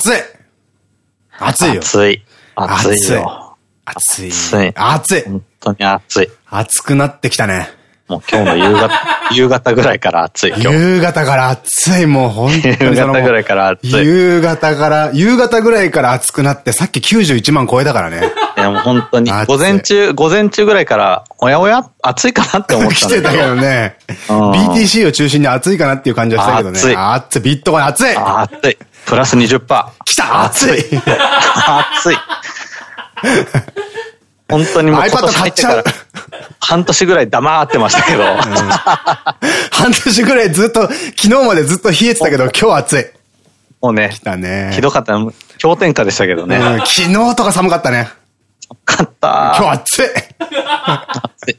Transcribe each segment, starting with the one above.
暑い暑いよ。暑い。暑いよ。暑い。暑い。暑い。本当に暑い。暑くなってきたね。もう今日の夕方、夕方ぐらいから暑い。今日。夕方から暑い、もう本当に夕方ぐらいから暑い。夕方から、夕方ぐらいから暑くなって、さっき91万超えたからね。いやもう本当に、午前中、午前中ぐらいから、おやおや暑いかなって思った来てたけどね。うん BTC を中心に暑いかなっていう感じはしたけどね。暑い暑い。ビットコイン暑い暑い。プラス20%。来た暑い暑い。本当にもう今年入ってから買っちゃう半年ぐらい黙ってましたけど。半年ぐらいずっと、昨日までずっと冷えてたけど、今日暑い。もうね、だね。ひどかった。氷点下でしたけどね。うん昨日とか寒かったね。かった。今日暑い。暑い。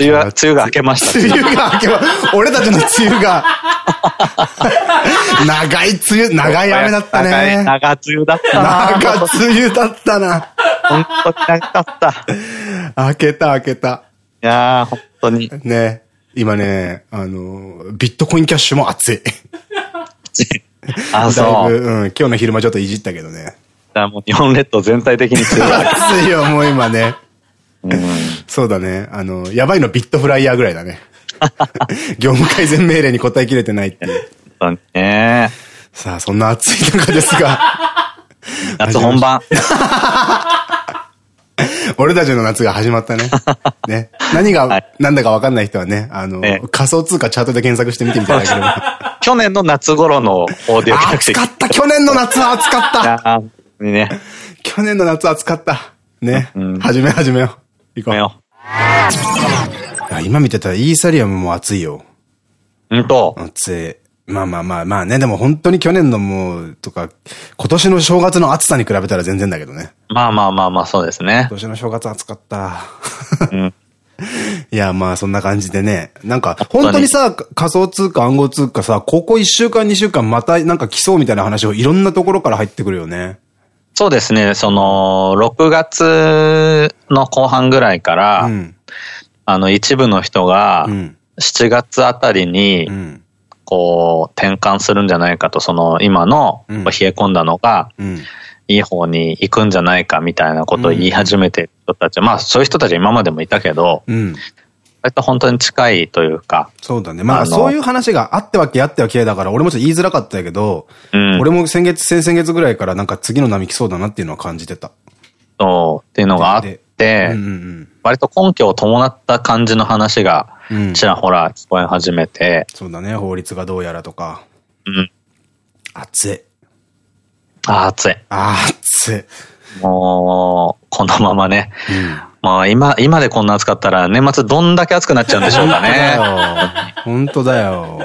梅雨は、梅雨が明けました。梅雨が明けば、俺たちの梅雨が、長い梅雨、長い雨だったね。長梅雨だったな。長梅雨だったな。本当に長かった。明けた明けた。いやー、本当に。ね。今ね、あの、ビットコインキャッシュも熱い。あ、だそ。いうぶ、うん、今日の昼間ちょっといじったけどね。だもう日本列島全体的に強い。熱いよ、もう今ね。うんそうだね。あの、やばいのビットフライヤーぐらいだね。業務改善命令に答えきれてないっていう。ね。さあ、そんな暑い中ですが、夏本番。俺たちの夏が始まったね。ね。何がはい何だか分かんない人はね、あの、ええ仮想通貨チャートで検索してみてみていただければ。去年の夏頃のオーディオ企画暑かった去年の夏は暑かったね。去年の夏は暑かった。ね。うん始め始めよう。行こう。ごめんよ。あ今見てたらイーサリアムも暑いよ。うんと。暑い。まあまあまあまあね、でも本当に去年のもう、とか、今年の正月の暑さに比べたら全然だけどね。まあまあまあまあ、そうですね今。年の正月暑かった。うん。いや、まあそんな感じでね。なんか、本当にさ、仮想通貨、暗号通貨さ、ここ1週間2週間またなんか来そうみたいな話をいろんなところから入ってくるよね。そうですね。その、6月の後半ぐらいから、うん。あの、一部の人がう、ん。7月あたりにう、ん。こう、転換するんじゃないかと、その、今の、うん冷え込んだのが、うん。いい方に行くんじゃないかみたいなことを言い始めてる人たち、まあ、そういう人たちは今までもいたけど、うん。割と本当に近いというか、そうだね。まあそういう話があってはけあってはけだから、俺もちょっと言いづらかったけど、うん。俺も先月、先々月ぐらいからなんか次の波来そうだなっていうのは感じてた。そう、っていうのがあっでて割と根拠を伴った感じの話がうん。うん。ちらほら聞こえ始めて、そうだね。法律がどうやらとか。うん。暑い。あー暑い。暑い。もう、このままね。うん。まあ今、今でこんな暑かったら年末どんだけ暑くなっちゃうんでしょうかね。本当だよ。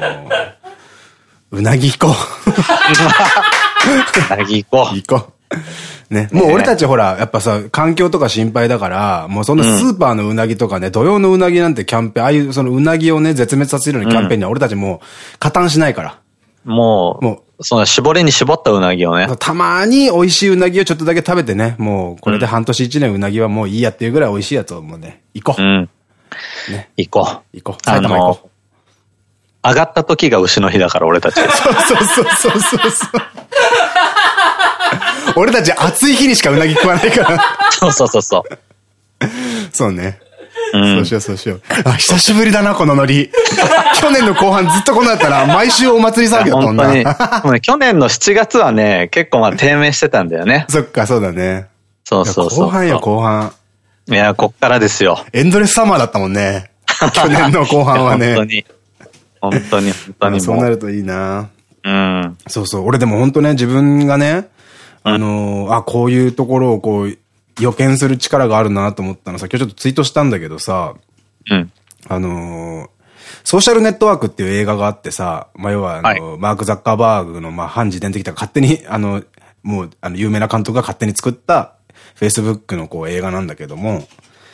うなぎ行こ うなぎ行こう。行こう。ね。もう俺たちほら、やっぱさ、環境とか心配だから、もうそんなスーパーのうなぎとかね、土曜のうなぎなんてキャンペーン、ああいうそのうなぎをね、絶滅させるようなキャンペーンには俺たちもう加担しないから。う。ももう、その絞りに絞ったうなぎをね。たまに美味しいうなぎをちょっとだけ食べてね、もうこれで半年一年うなぎはもういいやっていうぐらい美味しいやつをもうね、行こう。うん。ね。行こう。行こう。埼玉行こう。上がった時が牛の日だから俺たち。そ うそうそうそうそうそう。俺たち暑い日にしかうなぎ食わないから。そうそうそうそう。そうね。うんそうしようそうしよう。あ、久しぶりだな、このノリ。去年の後半ずっとこんなんだったら、毎週お祭り騒ぎだったもん本当に。な。去年の7月はね、結構まあ低迷してたんだよね。そっか、そうだね。そうそうそう。後半よ、後半。いや、こっからですよ。エンドレスサマーだったもんね。去年の後半はね。本当に。本当に、本当にそう。なるといいな。うん。そうそう。俺でも本当ね、自分がね、あのーあ、こういうところをこう、予見する力があるなと思ったのさ、今日ちょっとツイートしたんだけどさ、うん。あのーソーシャルネットワークっていう映画があってさ、まあ、要は、あの、マーク・ザッカーバーグの、まあ、反自伝的とか勝手に、あの、もう、あの、有名な監督が勝手に作った、Facebook のこう映画なんだけども、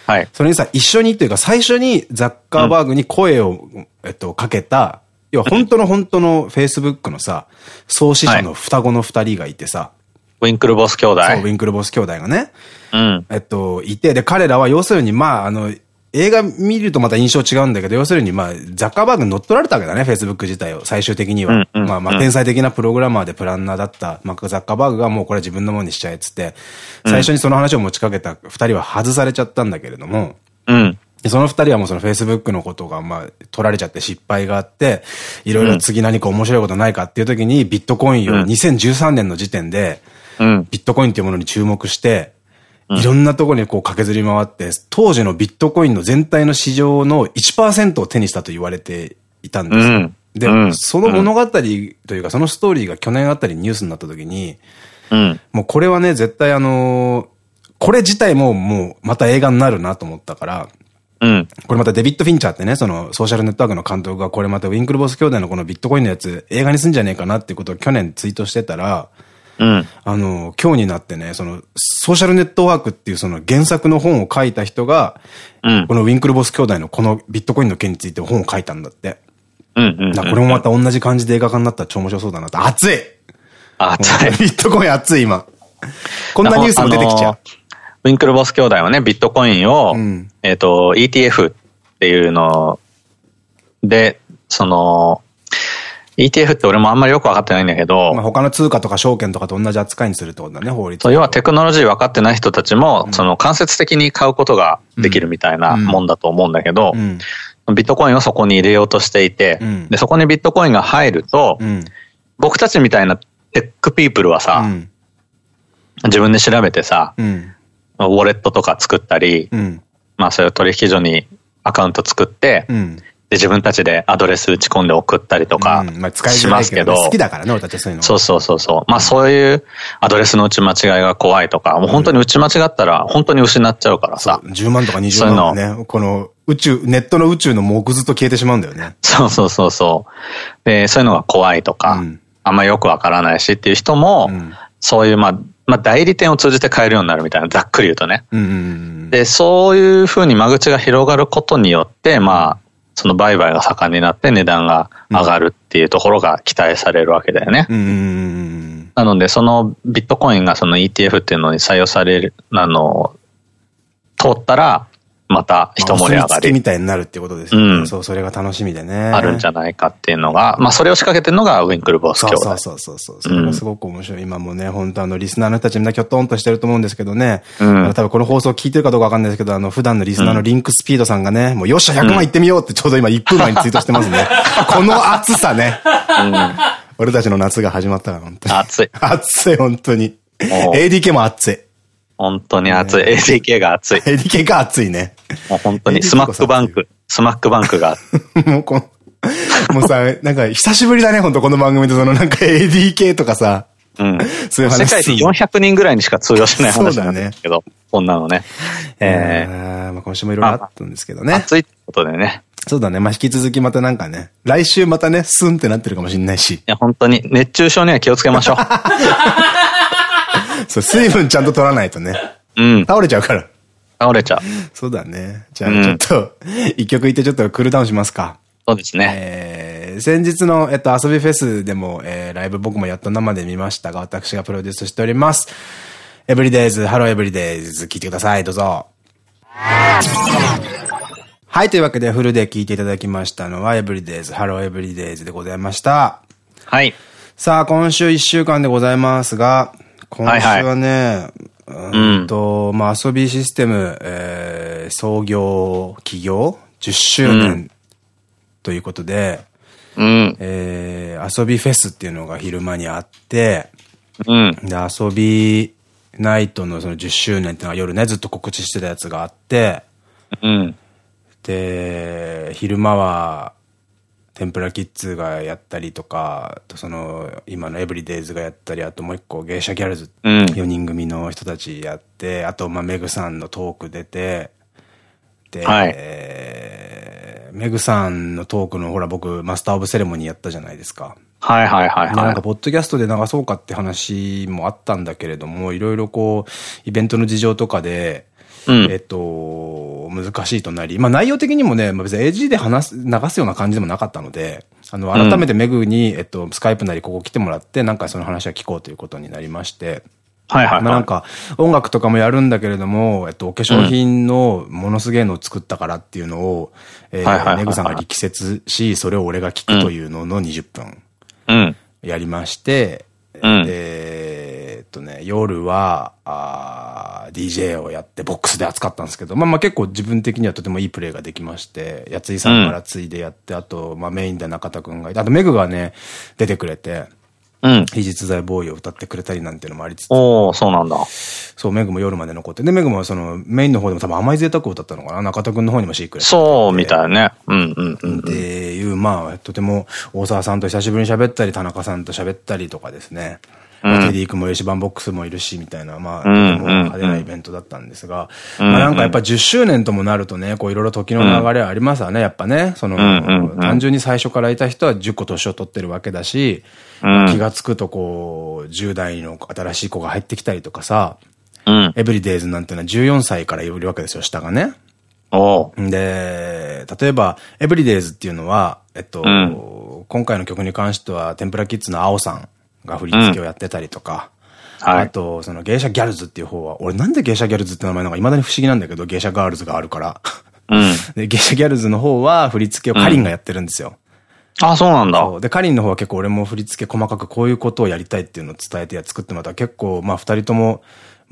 はい。それにさ、一緒にっていうか、最初にザッカーバーグに声を、えっと、かけた、要は本当の本当の Facebook のさ、創始者の双子の二人がいてさ、ウィンクルボス兄弟。そう、ウィンクルボス兄弟がね、うん。えっと、いて、で、彼らは要するに、まあ、あの、映画見るとまた印象違うんだけど、要するにまあ、ザッカーバーグに乗っ取られたわけだね、Facebook 自体を、最終的には。まあまあ、天才的なプログラマーでプランナーだったマック・ザッカーバーグがもうこれ自分のものにしちゃえっつって、最初にその話を持ちかけた二人は外されちゃったんだけれども、うん。その二人はもうその Facebook のことがまあ取られちゃって失敗があって、いろいろ次何か面白いことないかっていう時にビットコインを2013年の時点で、ビットコインっていうものに注目して、いろんなところにこう駆けずり回って、当時のビットコインの全体の市場の1%を手にしたと言われていたんです。よ。うん、で、うん、その物語というか、そのストーリーが去年あたりニュースになった時に、うん、もうこれはね、絶対あのー、これ自体ももうまた映画になるなと思ったから、うん。これまたデビッド・フィンチャーってね、そのソーシャルネットワークの監督がこれまたウィンクルボス兄弟のこのビットコインのやつ映画にすんじゃねえかなっていうことを去年ツイートしてたら、うん、あの、今日になってね、その、ソーシャルネットワークっていうその原作の本を書いた人が、うん、このウィンクルボス兄弟のこのビットコインの件について本を書いたんだって。うんうんこれもまた同じ感じで映画化になったら超面白そうだなって。熱い熱い ビットコイン熱い今。こんなニュースも出てきちゃう。ウィンクルボス兄弟はね、ビットコインを、うん、えっと、ETF っていうので、その、ETF って俺もあんまりよく分かってないんだけど。まあ他の通貨とか証券とかと同じ扱いにするってことだね、法律。要はテクノロジー分かってない人たちも、うん、その間接的に買うことができるみたいなもんだと思うんだけど、うん。うん、ビットコインをそこに入れようとしていて、で、そこにビットコインが入ると、僕たちみたいなテックピープルはさ、自分で調べてさ、ウォレットとか作ったり、まあそういう取引所にアカウント作って、で、自分たちでアドレス打ち込んで送ったりとかしますけど。好きだからね、俺たちそういうの。そうそうそうそう。まあそういうアドレスの打ち間違いが怖いとか、もう本当に打ち間違ったら本当に失っちゃうからさ。10万とか20万ね。この宇宙、ネットの宇宙の木図と消えてしまうんだよね。そうそうそうそう。で、そういうのが怖いとか、あんまよくわからないしっていう人も、そういうまあ、まあ代理店を通じて買えるようになるみたいな、ざっくり言うとね。で、そういうふうに間口が広がることによって、まあ、その売買が盛んになって値段が上がるっていうところが期待されるわけだよね。なので、そのビットコインがその ETF っていうのに採用される、あの、通ったら、また一盛り上がり。みたいになるってことですよね。うん、そう、それが楽しみでね。あるんじゃないかっていうのが、まあそれを仕掛けてるのがウィンクルボス兄弟。そうそうそうそう。それがすごく面白い。今もね、本当あの、リスナーの人たちみんなきょっとんとしてると思うんですけどね。うん、多分この放送聞いてるかどうかわかんないですけど、あの、普段のリスナーのリンクスピードさんがね、もうよっしゃ100万行ってみようってちょうど今1分前にツイートしてますね。この暑さね。うん、俺たちの夏が始まったから、本当に。暑い。暑い、本当に。ADK も暑い。本当に熱い。ADK が熱い。ADK が熱いね。もう本当にスマックバンク、スマックバンクが。もうこもうさ、なんか久しぶりだね、本当この番組でそのなんか ADK とかさ。うん。そういう話。世界で400人ぐらいにしか通用しない話なんですけど、ね、こんなのね。ええまあ今週もいろいろあったんですけどね。暑いってことでね。そうだね。まあ、引き続きまたなんかね、来週またね、スンってなってるかもしれないし。いや、本当に、熱中症には気をつけましょう。そう、水分ちゃんと取らないとね。うん。倒れちゃうから。倒れちゃう。そうだね。じゃあ、ちょっと、一曲いってちょっとクールダウンしますか。そうですね。えー、先日の、えっと、遊びフェスでも、えー、ライブ僕もやっと生で見ましたが、私がプロデュースしております。エブリデイズ、ハローエブリデイズ、聞いてください。どうぞ。はい、というわけでフルで聞いていただきましたのは、エブリデイズ、ハローエブリデイズでございました。はい。さあ、今週1週間でございますが、今週はね、うん。と、まあ、遊びシステム、えー、創業、起業10周年ということで、うん、えー、遊びフェスっていうのが昼間にあって、うん、で、遊びナイトのその10周年っていうのは夜ね、ずっと告知してたやつがあって、うん、で、昼間は、天ぷらキッズがやったりとか、その、今のエブリデイズがやったり、あともう一個芸者ギャルズ、うん、4人組の人たちやって、あと、まあ、メグさんのトーク出て、で、はい、えー、メグさんのトークのほら僕、マスターオブセレモニーやったじゃないですか。はいはいはいはい。なんか、ポッドキャストで流そうかって話もあったんだけれども、いろいろこう、イベントの事情とかで、うん、えっと、難しいとなり、まあ内容的にもね、まあ、別に AG で話す、流すような感じでもなかったので、あの、改めてメグに、えっと、スカイプなりここ来てもらって、なんかその話は聞こうということになりまして、はいはい、はい。まあなんか、音楽とかもやるんだけれども、えっと、お化粧品のものすげえのを作ったからっていうのを、えー、ネグさんが力説し、それを俺が聞くというのの20分。うん。やりまして、うん、えっとね、夜は、あ DJ をやってボックスで扱ったんですけど、まあまあ結構自分的にはとてもいいプレイができまして、やついさんからついでやって、うん、あと、まあメインで中田くんがいて、あとメグがね、出てくれて、うん。非実在ボーイを歌ってくれたりなんていうのもありつつ。おおそうなんだ。そう、メグも夜まで残って。で、メグもその、メインの方でも多分甘い贅沢を歌ったのかな？中田くんの方にもシークレット。そう、みたいね。うんうんうん。っていう、まあ、とても、大沢さんと久しぶりに喋ったり、田中さんと喋ったりとかですね。うん、テディ君もいるし、バンボックスもいるし、みたいな、まあ、とても派手なイベントだったんですが、まあなんかやっぱ10周年ともなるとね、こういろいろ時の流れありますわね、やっぱね。その、単純に最初からいた人は10個年を取ってるわけだし、気がつくとこう、10代の新しい子が入ってきたりとかさ、エブリデイズなんていうのは14歳からいるわけですよ、下がね。で、例えば、エブリデイズっていうのは、えっと、今回の曲に関しては、テンプラキッズの青さん、が振り付けをやってたりとか、うん、あと、その芸者ギャルズっていう方は、俺なんで芸者ギャルズって名前なんか未だに不思議なんだけど、芸者ガールズがあるから。うん、で、芸者ギャルズの方は振り付けをカリンがやってるんですよ。うん、あ、そうなんだ。で、カリンの方は結構俺も振り付け細かくこういうことをやりたいっていうのを伝えて作ってもらった結構、まあ二人とも、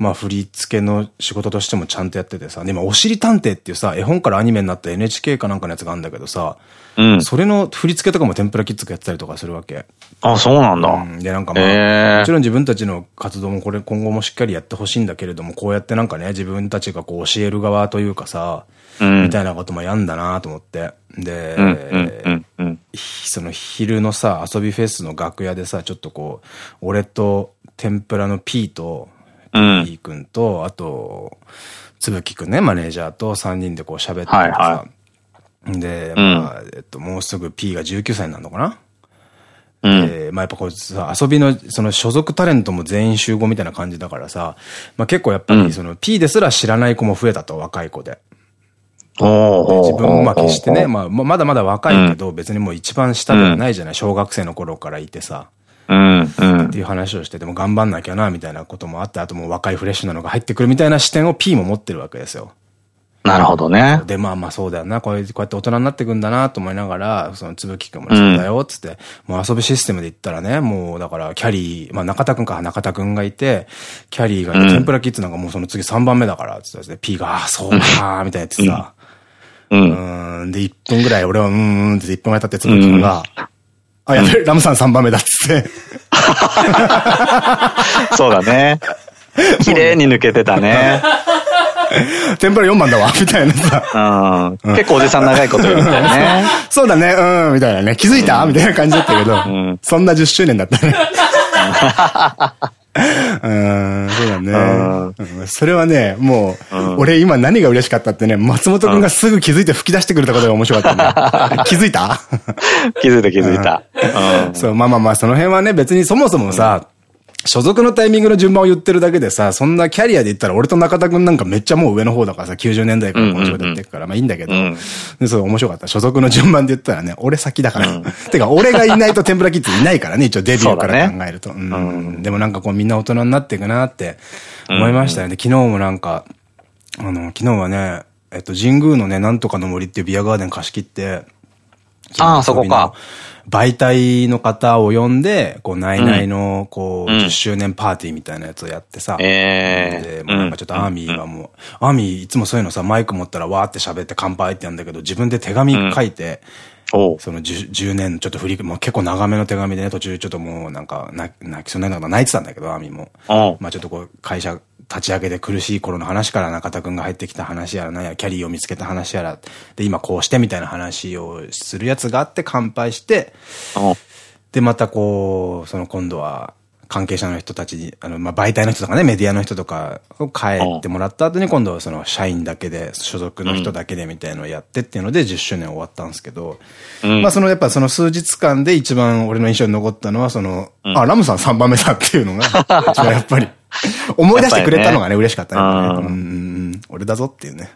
まあ振り付けの仕事としてもちゃんとやっててさ、で、今、おしり探偵っていうさ、絵本からアニメになった NHK かなんかのやつがあるんだけどさ、うん、それの振り付けとかも天ぷらキッズがやってたりとかするわけ。あ、そうなんだ。うん、で、なんかまあ、えー、もちろん自分たちの活動もこれ今後もしっかりやってほしいんだけれども、こうやってなんかね、自分たちがこう教える側というかさ、うん、みたいなこともやんだなと思って。で、その昼のさ、遊びフェスの楽屋でさ、ちょっとこう、俺と天ぷらの P と、ピー君と、あと、つぶきくんね、マネージャーと3人でこう喋っててさ、はいはい、で、まあ、えっと、もうすぐ P が19歳になるのかな？うん、で、まあやっぱこうさ、遊びの、その所属タレントも全員集合みたいな感じだからさ、まあ結構やっぱりその P ですら知らない子も増えたと、若い子で。で自分もまあ決してね、まあまだまだ若いけど、別にもう一番下ではないじゃない、小学生の頃からいてさ。っていう話をしてても頑張んなきゃな、みたいなこともあって、あともう若いフレッシュなのが入ってくるみたいな視点を P も持ってるわけですよ。なるほどね。で、まあまあそうだよな。こうやって大人になってくんだなと思いながら、そのつぶきくんもそうだよ、つって、うん、もう遊ぶシステムで言ったらね、もうだからキャリー、まあ中田くんか中田くんがいて、キャリーがいて、うん、天ぷらキッズなんかもうその次3番目だから、つって、P が、ああ、そうかみたいなやつさ。うん。うん。で、1分ぐらい俺は、うんうんって1分ぐらい経ってつぶきくんが、あ、やべ、ラムさん3番目だっつって。そうだね。綺麗に抜けてたね。天ぷら4番だわ、みたいなさ。うん。結構おじさん長いこと言うんだよね。そうだね、うん、みたいなね。気づいた？みたいな感じだったけど、そんな10周年だったね。うん、そうだね。それはね、もう、俺今何が嬉しかったってね、松本くんがすぐ気づいて吹き出してくれたことが面白かったね。気づいた？気づいた気づいた。そう、まあまあまあ、その辺はね、別にそもそもさ、所属のタイミングの順番を言ってるだけでさ、そんなキャリアで言ったら俺と中田くんなんかめっちゃもう上の方だからさ、90年代からこの仕事やってるから、まあいいんだけど、で、そう面白かった。所属の順番で言ったらね、俺先だから。てか、俺がいないと天ぷらキッズいないからね、一応デビューから考えると。うん。でもなんかこうみんな大人になっていくなって思いましたよね。昨日もなんか、あの、昨日はね、えっと、神宮のね、なんとかの森っていうビアガーデン貸し切って、ああ、そこか。媒体の方を呼んで、こう、ナイナイの、こう、10周年パーティーみたいなやつをやってさ。ええ。で、もうなんかちょっとアーミーがもう、アーミーいつもそういうのさ、マイク持ったらわーって喋って乾杯ってやるんだけど、自分で手紙書いて、その 10, 10年、ちょっと振り、もう結構長めの手紙でね、途中ちょっともうなんか泣きそうになるの泣いてたんだけど、アーミーも。まあちょっとこう、会社立ち上げて苦しい頃の話から中田くんが入ってきた話やらなんや、キャリーを見つけた話やら、で、今こうしてみたいな話をするやつがあって乾杯して、で、またこう、その今度は、関係者の人たちに、あの、まあ、媒体の人とかね、メディアの人とかを帰ってもらった後に、今度はその社員だけで、所属の人だけでみたいのをやってっていうので10周年終わったんですけど、うん、まあそのやっぱその数日間で一番俺の印象に残ったのは、その、うん、あ、ラムさん3番目だっていうのが、一番やっぱり思い出してくれたのがね、嬉しかったね。うん、俺だぞっていうね。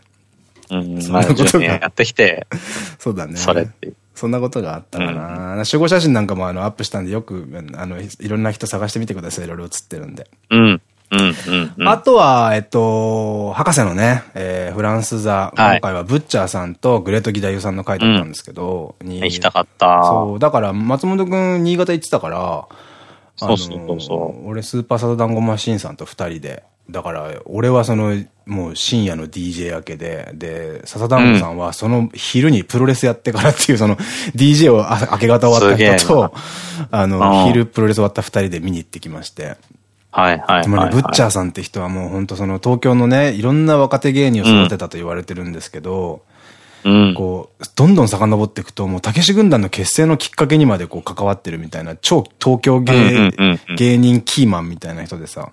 うん、そんなことが。やってきて、そうだね。それってそんなことがあったかな。うん、集合写真なんかもあのアップしたんで、よく、あの、いろんな人探してみてください。いろいろ写ってるんで。うん。あとは、えっと、博士のね、えー、フランス座、今回はブッチャーさんとグレートギダユさんの回だったんですけど、うん、行きたかった。そう、だから松本くん新潟行ってたから、そうそうそう。俺スーパーサダダンゴマシンさんと二人で、だから、俺はその、もう深夜の DJ 明けで、で、笹団子さんはその昼にプロレスやってからっていうその DJ を明け方終わった人と、あの、昼プロレス終わった二人で見に行ってきまして。はいはい。つまり、ブッチャーさんって人はもう本当その東京のね、いろんな若手芸人を育てたと言われてるんですけど、うん、こう、どんどん遡っていくと、もう、たけし軍団の結成のきっかけにまでこう関わってるみたいな、超東京芸、芸人キーマンみたいな人でさ。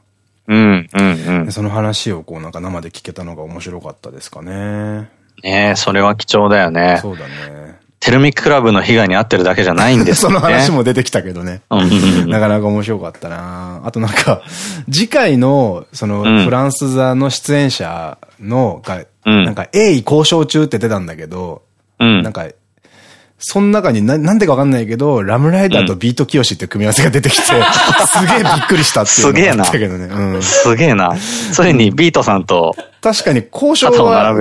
うん、うん、うん。その話をこうなんか生で聞けたのが面白かったですかね。ねえ、それは貴重だよね。そうだね。テルミッククラブの被害に遭ってるだけじゃないんですよね。その話も出てきたけどね。なかなか面白かったなあとなんか、次回の、その、フランス座の出演者のが、うん、なんか、鋭意交渉中って出たんだけど、うん、なんか、その中にな、なんでかわかんないけど、ラムライダーとビートキヨシって組み合わせが出てきて、すげえびっくりしたっていうのがあったけどね。すげえな。うん、すげえな。それにビートさんと、確かに交渉は、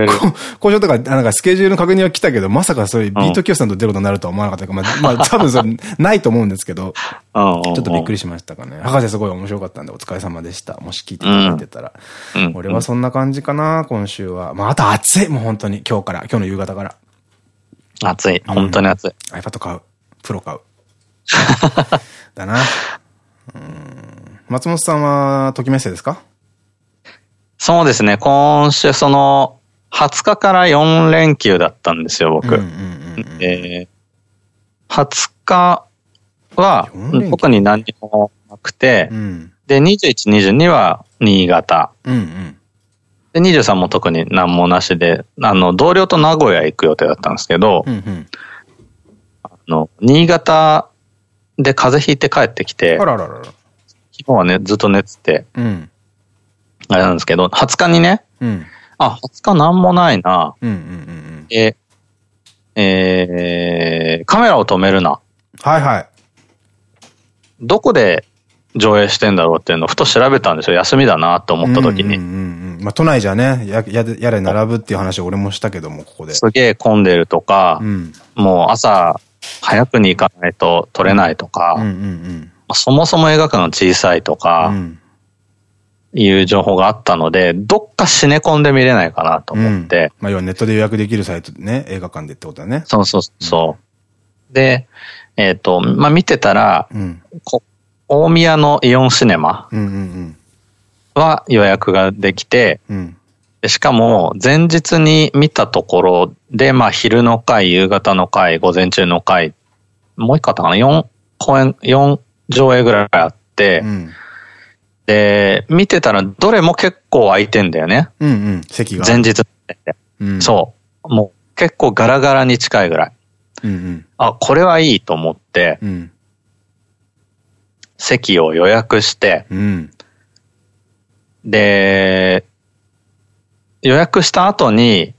交渉とか、なんかスケジュールの確認は来たけど、まさかそういうビートキヨシさんと出ることになるとは思わなかったか、まあ、まあ、多分それ、ないと思うんですけど、ちょっとびっくりしましたかね。博士すごい面白かったんで、お疲れ様でした。もし聞いていただいてたら。うん、俺はそんな感じかな、今週は。まあ、あと暑い、もう本当に、今日から、今日の夕方から。暑い。本当に暑い。うん、iPad 買う。プロ買う。だな。うん。松本さんは、ときめっせですか？そうですね。今週、その、20日から4連休だったんですよ、僕。20日は、特に何もなくて、うん、で、21、22は新潟。うんうんで、23も特に何もなしで、あの、同僚と名古屋行く予定だったんですけど、うんうん、あの、新潟で風邪ひいて帰ってきて、あららら昨日はね、ずっと寝てて、うん、あれなんですけど、20日にね、うん、あ、20日何もないな、え、えー、カメラを止めるな。はいはい。どこで上映してんだろうっていうのをふと調べたんですよ。休みだなと思った時に。まあ都内じゃね、や、や、やれ並ぶっていう話を俺もしたけども、ここで。すげえ混んでるとか、うん、もう朝早くに行かないと撮れないとか、そもそも映画館が小さいとか、うん、いう情報があったので、どっかシネコンで見れないかなと思って。うん、まあ要はネットで予約できるサイトね、映画館でってことだね。そうそうそう。で、えっ、ー、と、まあ見てたら、こ大宮のイオンシネマは予約ができて、しかも前日に見たところで、まあ昼の回、夕方の回、午前中の回、もう一個あったかな ?4 公演、4上映ぐらいあって、うん、で、見てたらどれも結構空いてんだよね。うんうん、席が。前日、うん、そう。もう結構ガラガラに近いぐらい。うんうん、あ、これはいいと思って、うん席を予約して、うん、で、予約した後に、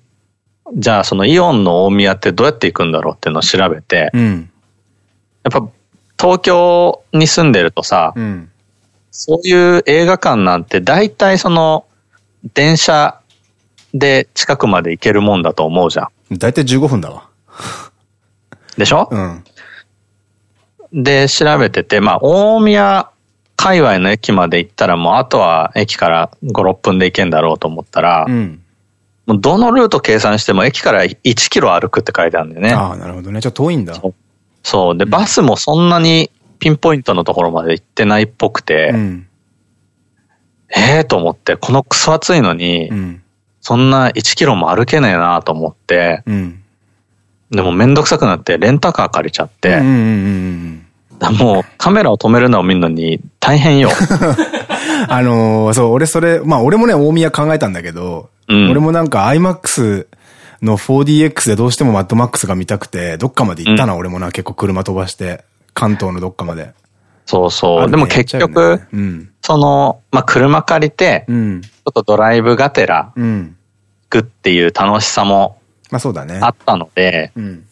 じゃあそのイオンの大宮ってどうやって行くんだろうっていうのを調べて、うん、やっぱ東京に住んでるとさ、うん、そういう映画館なんて大体その電車で近くまで行けるもんだと思うじゃん。大体15分だわ。でしょ？うん。で調べてて、まあ、大宮界隈の駅まで行ったらもうあとは駅から5、6分で行けんだろうと思ったら、うん、もうどのルート計算しても駅から1キロ歩くって書いてあるんだよね。ああ、なるほどね。ちょっと遠いんだ。そう。で、バスもそんなにピンポイントのところまで行ってないっぽくて、うん、ええと思って、このクソ暑いのに、うん、そんな1キロも歩けねえなと思って、うんでもめんどくさくなってレンタカー借りちゃって、もうカメラを止めるのを見るのに大変よ。あのー、そう、俺それ、まあ俺もね、大宮考えたんだけど、うん、俺もなんか IMAX の 4DX でどうしてもマッドマックスが見たくて、どっかまで行ったな、うん、俺もな、結構車飛ばして、関東のどっかまで。そうそう。でも結局、ねうん、その、まあ車借りて、ちょっとドライブがてら、行くっていう楽しさもまあそうだね。あったので、うん、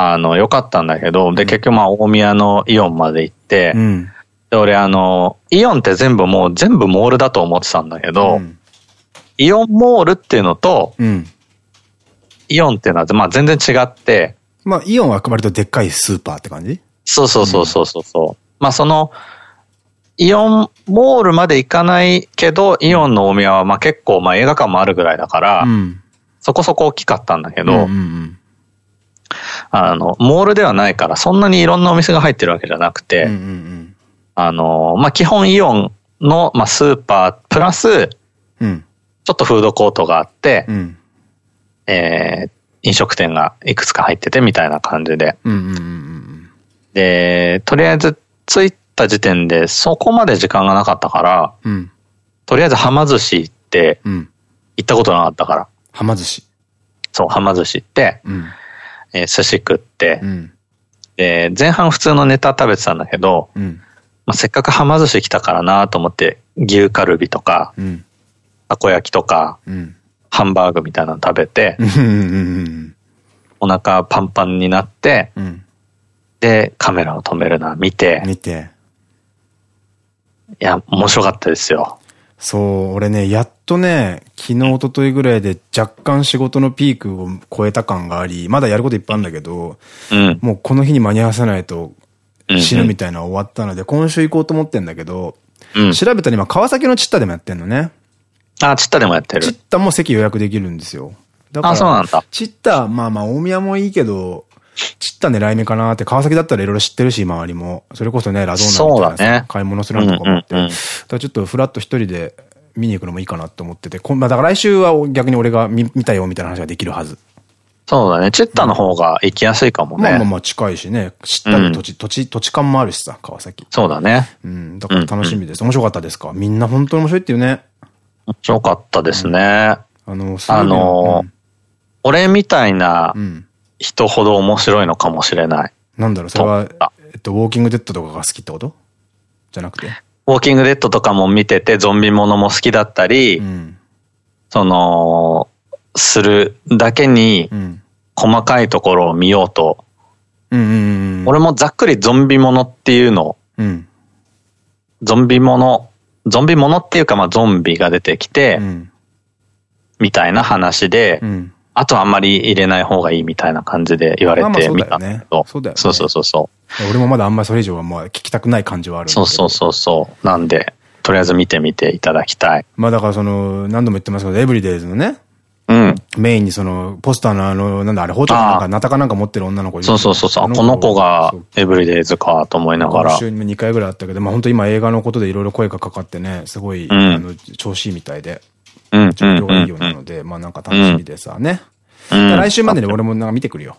あの、良かったんだけど、で、結局まあ大宮のイオンまで行って、うん、で、俺あの、イオンって全部もう全部モールだと思ってたんだけど、うん、イオンモールっていうのと、うん、イオンっていうのは、まあ全然違って、まあイオンは割とでっかいスーパーって感じ？そうそうそうそうそう。う。ん、まあその、イオンモールまで行かないけど、イオンの大宮はまあ結構まあ映画館もあるぐらいだから、うん、そこそこ大きかったんだけど、あの、モールではないからそんなにいろんなお店が入ってるわけじゃなくて、あの、まあ基本イオンの、まあ、スーパープラス、うん、ちょっとフードコートがあって、うん、えー、飲食店がいくつか入っててみたいな感じで。で、とりあえず着いた時点でそこまで時間がなかったから、うん、とりあえずはま寿司行って、行ったことなかったから。はま寿司。そう、はま寿司行って、うん、えー、寿司食って、うん、で、前半普通のネタ食べてたんだけど、うん、まあ、せっかくはま寿司来たからなと思って、牛カルビとか、たこ焼きとか、ハンバーグみたいなの食べて、お腹パンパンになって、で、カメラを止めるな、見て。見て。いや、面白かったですよ。そう、俺ね、やっとね、昨日、一昨日ぐらいで若干仕事のピークを超えた感があり、まだやることいっぱいあるんだけど、うん、もうこの日に間に合わせないと死ぬみたいな終わったので、今週行こうと思ってんだけど、うん、調べたら今川崎のチッタでもやってんのね。あ、チッタでもやってる。チッタも席予約できるんですよ。だから、あ、そうなんだ。チッタ、まあまあ大宮もいいけど、ちった狙い目かなって、川崎だったらいろいろ知ってるし、周りも。それこそね、ラドーナみたいな、ね、買い物するのとかもあって。だからちょっとフラット一人で見に行くのもいいかなって思ってて、まあ、だから来週は逆に俺が見見たよみたいな話ができるはず。そうだね。チッタの方が行きやすいかもね。まあまあまあ近いしね。チッタの土地、土地、土地感もあるしさ、川崎。そうだね。うん。だから楽しみです。面白かったですか？みんな本当に面白いっていうね。面白かったですね。あの、あの、俺みたいな人ほど面白いのかもしれない。なんだろう、それは、えっと、ウォーキングデッドとかが好きってこと？じゃなくて？ウォーキングデッドとかも見てて、ゾンビものも好きだったり、うん、その、するだけに、細かいところを見ようと。俺もざっくりゾンビものっていうの、うん、ゾンビもの、ゾンビものっていうか、まあゾンビが出てきて、うん、みたいな話で、うん、あとあんまり入れない方がいいみたいな感じで言われてみた。そうだよね。そうそうそうそう。俺もまだあんまりそれ以上はもう聞きたくない感じはあるそうそうそうそう。なんで、とりあえず見てみていただきたい。まあだからその、何度も言ってますけど、エブリデイズのね、うん。メインにその、ポスターのあの、なんだ、あれ、包丁なんか、ナタかなんか持ってる女の子そうそうそうそう。この子が、エブリデイズかと思いながら。週に2回ぐらいあったけど、まあ本当今映画のことでいろいろ声がかかってね、すごい、うん、あの、調子いいみたいで。うん。状況がいいようなので、まあなんか楽しみでさ、ね。うん、来週までに俺もなんか見てくるよ。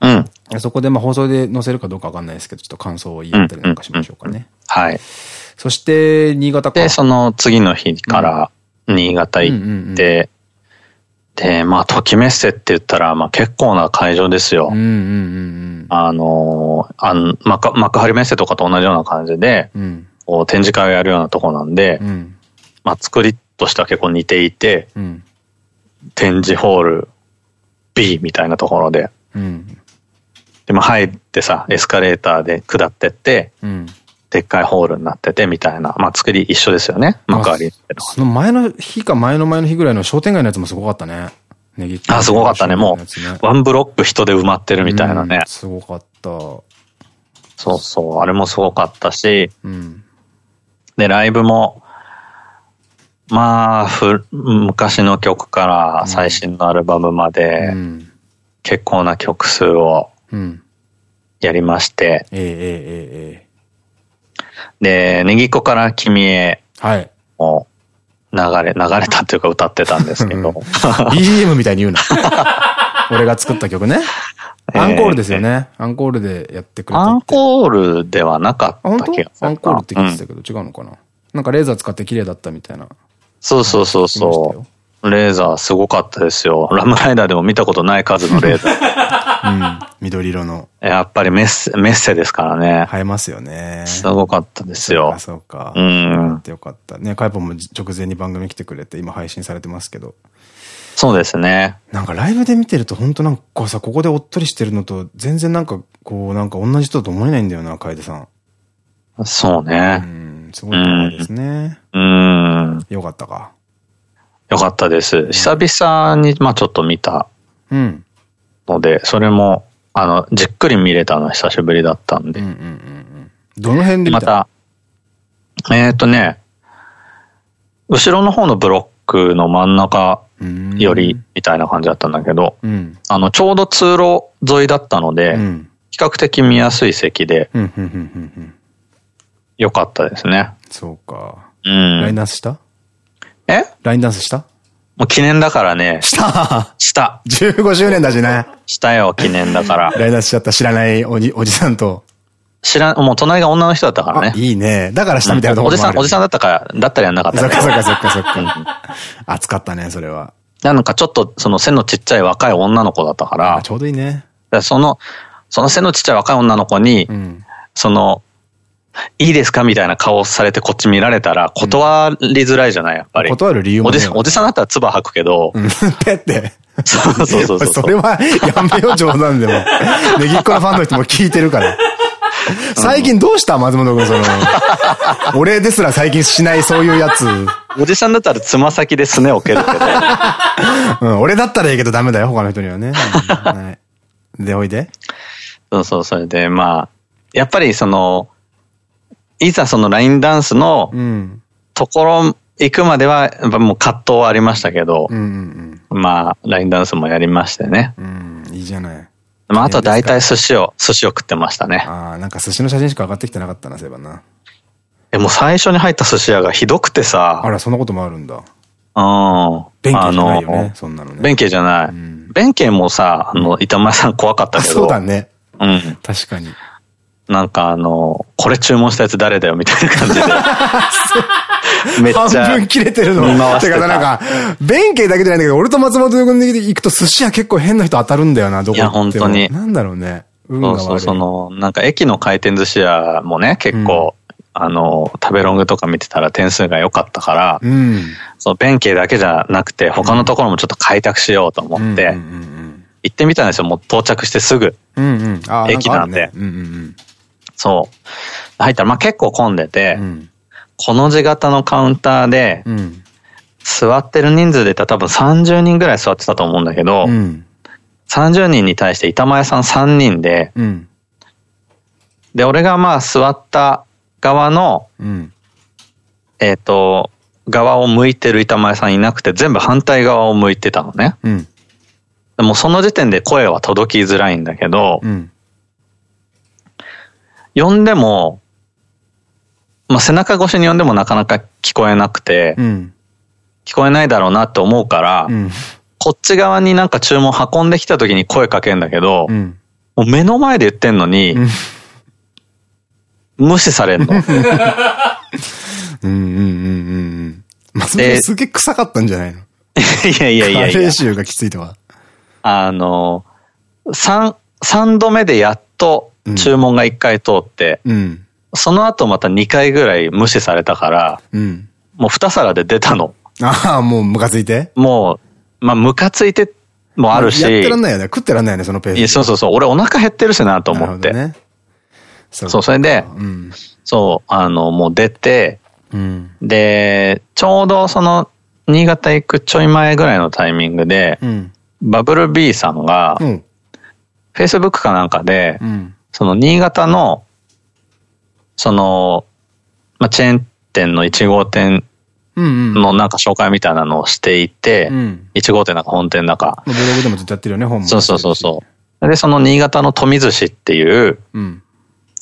うん。そこでまあ放送で載せるかどうかわかんないですけど、ちょっと感想を言ったりなんかしましょうかね。はい。そして、新潟か。で、その次の日から新潟行って、で、まあ、ときメッセって言ったら、まあ結構な会場ですよ。あの、あの幕幕張メッセとかと同じような感じで、うん、展示会をやるようなとこなんで、うん、まあ作りとしては結構似ていて、うん、展示ホール B みたいなところで、でも入ってさ、エスカレーターで下ってって、でっかいホールになっててみたいな。まあ作り一緒ですよね。幕張その前の日か前の前の日ぐらいの商店街のやつもすごかったね。ネギあ、すごかったね。もう、ワンブロック人で埋まってるみたいなね。すごかった。そうそう。あれもすごかったし、うん、で、ライブも、まあ、ふ、昔の曲から最新のアルバムまで、結構な曲数をやりまして、ええええええで、ネギコから君へ、はい。もう、流れ、流れたっていうか歌ってたんですけど。BGM みたいに言うな。俺が作った曲ね。アンコールですよね。アンコールでやってくれた。アンコールではなかった気がする。アンコールって聞いてたけど、違うのかな？なんかレーザー使って綺麗だったみたいな。そうそうそうそう。レーザーすごかったですよ。ラムライダーでも見たことない数のレーザー。うん。緑色の。やっぱりメッセ、メッセですからね。映えますよね。すごかったですよ。そうか。うん。よかった。ね、カイポも直前に番組来てくれて、今配信されてますけど。そうですね。なんかライブで見てると本当なんかさ、ここでおっとりしてるのと、全然なんか、こう、なんか同じ人と思えないんだよな、楓さん。そうね。うん、すごいですね。うん。よかったか。よかったです。久々に、まあちょっと見た。うん。ので、それも、あの、じっくり見れたのは久しぶりだったんで。どの辺で見た？また、えっ、ー、とね、後ろの方のブロックの真ん中よりみたいな感じだったんだけど、うん、あの、ちょうど通路沿いだったので、うん、比較的見やすい席で、よかったですね。そうか。うん。ラインダンスした？え？ラインダンスした？もう記念だからね。したした。15周年だしね。したよ、記念だから。ラインダンスしちゃった知らないおじおじさんと。知らん、もう隣が女の人だったからね。いいね。だから下みたいなところ、うん、おじさん、おじさんだったから、だったらやんなかった、そっかそっかそっかそっか。熱かったね、それは。なんかちょっと、その背のちっちゃい若い女の子だったから。ちょうどいいね。その、その背のちっちゃい若い女の子に、うん、その、いいですか？みたいな顔されてこっち見られたら断りづらいじゃない？やっぱり。断る理由もおじおじさんだったら唾吐くけど。ペって。そうそうそう それはやめよう冗談でも。ネギっ子のファンの人も聞いてるから。最近どうした？松本君、その、俺ですら最近しないそういうやつ。おじさんだったらつま先ですね置けるけど。うん、俺だったらいいけどダメだよ、他の人にはね。はい、で、おいで。そうそう、それで、まあ、やっぱりその、いざそのラインダンスのところ行くまでは、やっぱもう葛藤はありましたけど、まあ、ラインダンスもやりましてね。うん、いいじゃない。まあ、あとは大体寿司を、寿司を食ってましたね。ああ、なんか寿司の写真しか上がってきてなかったな、そういえばな。え、もう最初に入った寿司屋がひどくてさ。あら、そんなこともあるんだ。うん。弁慶じゃないよね、そんなのね。弁慶じゃない。弁慶もさ、あの、板前さん怖かったけど。そうだね。うん。確かに。なんかあの、これ注文したやつ誰だよみたいな感じで。めっちゃ。半分切れてるの。てかなんか、弁慶だけじゃないんだけど、俺と松本君で行くと寿司屋結構変な人当たるんだよな、どこいや、本当に。なんだろうね。そうそう、その、なんか駅の回転寿司屋もね、結構、うん、あの、食べロングとか見てたら点数が良かったから、うん、その弁慶だけじゃなくて、他のところもちょっと開拓しようと思って、行ってみたんですよ、もう到着してすぐ。駅なんで。そう。入ったら、まあ結構混んでて、うん、この字型のカウンターで、うん、座ってる人数で言ったら多分30人ぐらい座ってたと思うんだけど、うん、30人に対して板前さん3人で、うん、で、俺がまあ座った側の、えっと、側を向いてる板前さんいなくて全部反対側を向いてたのね。でもその時点で声は届きづらいんだけど、呼んでも、まあ、背中越しに呼んでもなかなか聞こえなくて、うん、聞こえないだろうなって思うから、うん、こっち側になんか注文運んできた時に声かけんだけど、うん、もう目の前で言ってんのに、無視されんの。うんうんうんうん。まあ、それすげえ臭かったんじゃないの？いやいやいやいや。練習がきついとは。あの、三、三度目でやっと注文が1回通って、うん、その後また2回ぐらい無視されたから、うん、もう2皿で出たの。ああ、もうムカついて？もう、まあムカついてもあるし。やってらんないよね。食ってらんないよね、そのペース。いや、そうそうそう。俺お腹減ってるしなと思って。ね、そう、それで、うん、そう、あの、もう出て、うん、で、ちょうどその、新潟行くちょい前ぐらいのタイミングで、うん、バブル B さんが、フェイスブックかなんかで、うんその新潟の、その、まあ、チェーン店の1号店のなんか紹介みたいなのをしていて、うん、1号店なんか本店なんか。ブログでもずっとやってるよね、本も。そうそうそうそう。で、その新潟の富寿司っていう、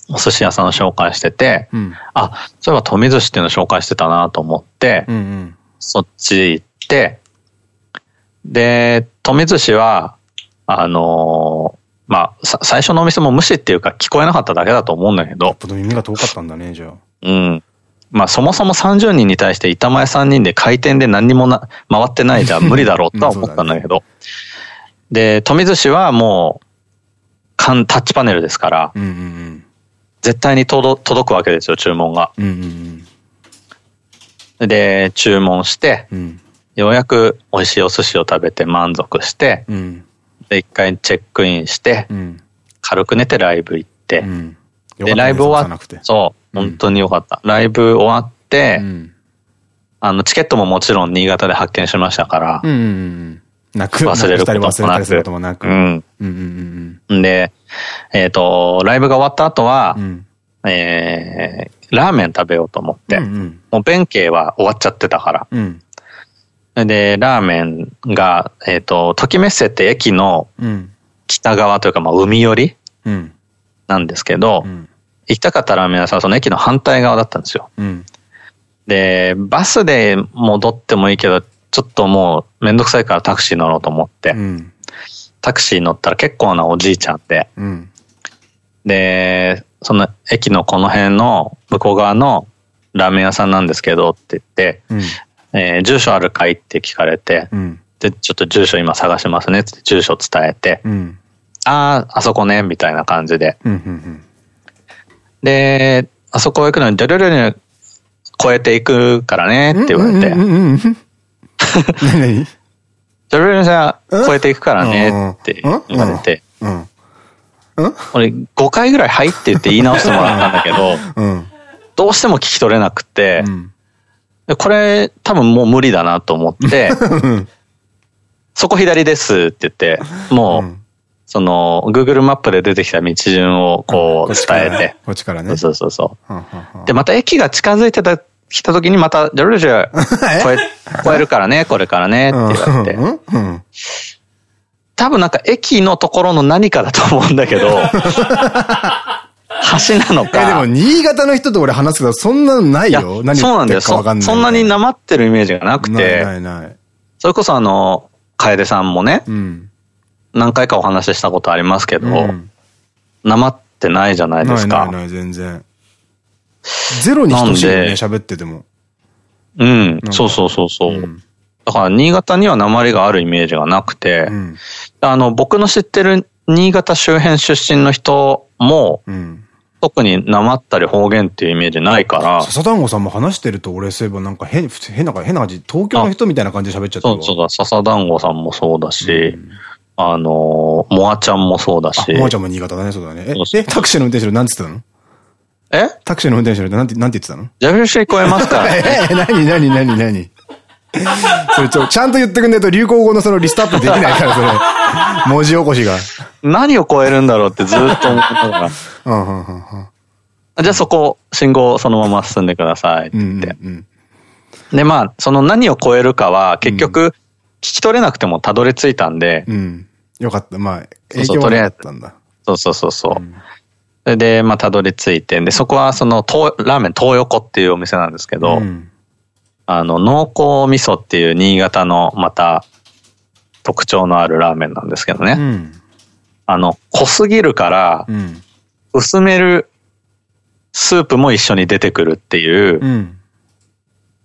お寿司屋さんを紹介してて、うん、あ、そういえば富寿司っていうのを紹介してたなと思って、うんうん、そっち行って、で、富寿司は、あのまあ、最初のお店も無視っていうか聞こえなかっただけだと思うんだけど。耳が遠かったんだね、じゃあ。うん。まあそもそも30人に対して板前3人で回転で何にもな回ってないじゃ無理だろうとは思ったんだけど。ね、で、富寿司はもう、タッチパネルですから、絶対に届くわけですよ、注文が。で、注文して、うん、ようやく美味しいお寿司を食べて満足して、うんで、一回チェックインして、うん、軽く寝てライブ行って、うん、で、ライブ終わって、そう。本当に良かった。ライブ終わって、あの、チケットももちろん新潟で発見しましたから、なく、忘れることもなく。うん。で、えっ、と、ライブが終わった後は、えー、ラーメン食べようと思って、もう弁慶は終わっちゃってたから。で、ラーメンが、えっ、と、ときめっせって駅の北側というか、まあ、海寄りなんですけど、行きたかったラーメン屋さんはその駅の反対側だったんですよ。で、バスで戻ってもいいけど、ちょっともうめんどくさいからタクシー乗ろうと思って、うん、タクシー乗ったら結構なおじいちゃんで、うん、で、その駅のこの辺の向こう側のラーメン屋さんなんですけどって言って、うん、えー、住所あるかいって聞かれて、で、ちょっと住所今探しますねって住所伝えて、ああ、あそこね、みたいな感じで。で、あそこ行くのに、ドゥルルル超えていくからねって言われて。何？ジョルルさん超えていくからねって言われて。俺5回ぐらい入ってって言い直してもらったんだけど、どうしても聞き取れなくて、これ多分もう無理だなと思って、そこ左ですって言って、もう、その、Google マップで出てきた道順をこう伝えて。こっちからね。そうそうそう。で、また駅が近づいてた来た時にまた、ジョルジュ 超え、超えるからね、これからね、って言われて。多分なんか駅のところの何かだと思うんだけど、橋なのか。え、でも新潟の人と俺話すけど、そんなのないよ。何そうなんだよ。そそんなになまってるイメージがなくて。ないない。それこそあの、楓さんもね、うん、何回かお話ししたことありますけど、な、ま、ってないじゃないですか。ないないない、全然。ゼロに等しいよね、喋ってても。うん、そうそうそうそう。うん、だから、新潟には鉛があるイメージがなくて、うん、あの、僕の知ってる新潟周辺出身の人も、うん、特に鉛ったり方言っていうイメージないから。笹団子さんも話してると、俺そういえばなんか変、変な、変な感じ、東京の人みたいな感じで喋っちゃったそうそうだ、笹団子さんもそうだし、あの、モアちゃんもそうだし。モアちゃんも新潟だね、そうだね。え、タクシーの運転手なんて言ってたの？え？タクシーの運転手のなんて、なんて言ってたの？ジャブシー超えますか え、何何何何？それちょ、ちゃんと言ってくんないと流行語のそのリストアップできないから、それ。文字起こしが。何を超えるんだろうってずっと思ってたから。じゃあそこ、信号そのまま進んでくださいって言って。で、まあ、その何を超えるかは、結局、聞き取れなくてもたどり着いたんで。うん。よかった。まあ、影響はあったんだ。そうそうそうそう。うんそれで、まあ、たどり着いて、で、そこは、その、ラーメン東横っていうお店なんですけど、うん、あの、濃厚味噌っていう新潟の、また、特徴のあるラーメンなんですけどね。うん、あの、濃すぎるから、薄めるスープも一緒に出てくるっていう、うん、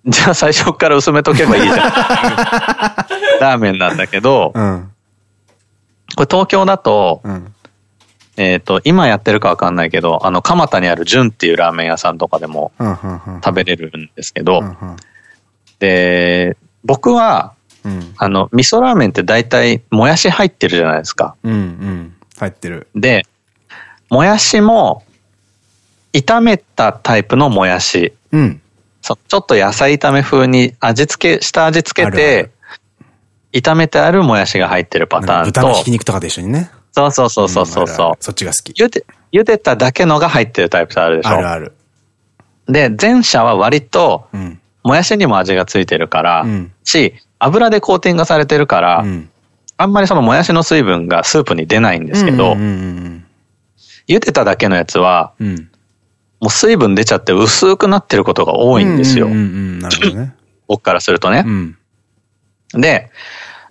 じゃあ最初から薄めとけばいいじゃん。ラーメンなんだけど、これ東京だと、えっと、今やってるかわかんないけど、あの、蒲田にある純っていうラーメン屋さんとかでも食べれるんですけど、で、僕は、うん、あの、味噌ラーメンって大体、もやし入ってるじゃないですか。うんうん。入ってる。で、もやしも、炒めたタイプのもやし。うん。ちょっと野菜炒め風に味付け、下味付けて、炒めてあるもやしが入ってるパターンと。豚のひき肉とかと一緒にね。そうそうそうそうそう。そっちが好き。茹で、茹でただけのが入ってるタイプあるでしょ。あるある。で、前者は割と、うん、もやしにも味がついてるから、うん、し、油でコーティングされてるから、うん、あんまりそのもやしの水分がスープに出ないんですけど、茹でただけのやつは、もう水分出ちゃって薄くなってることが多いんですよ。僕からするとね。で、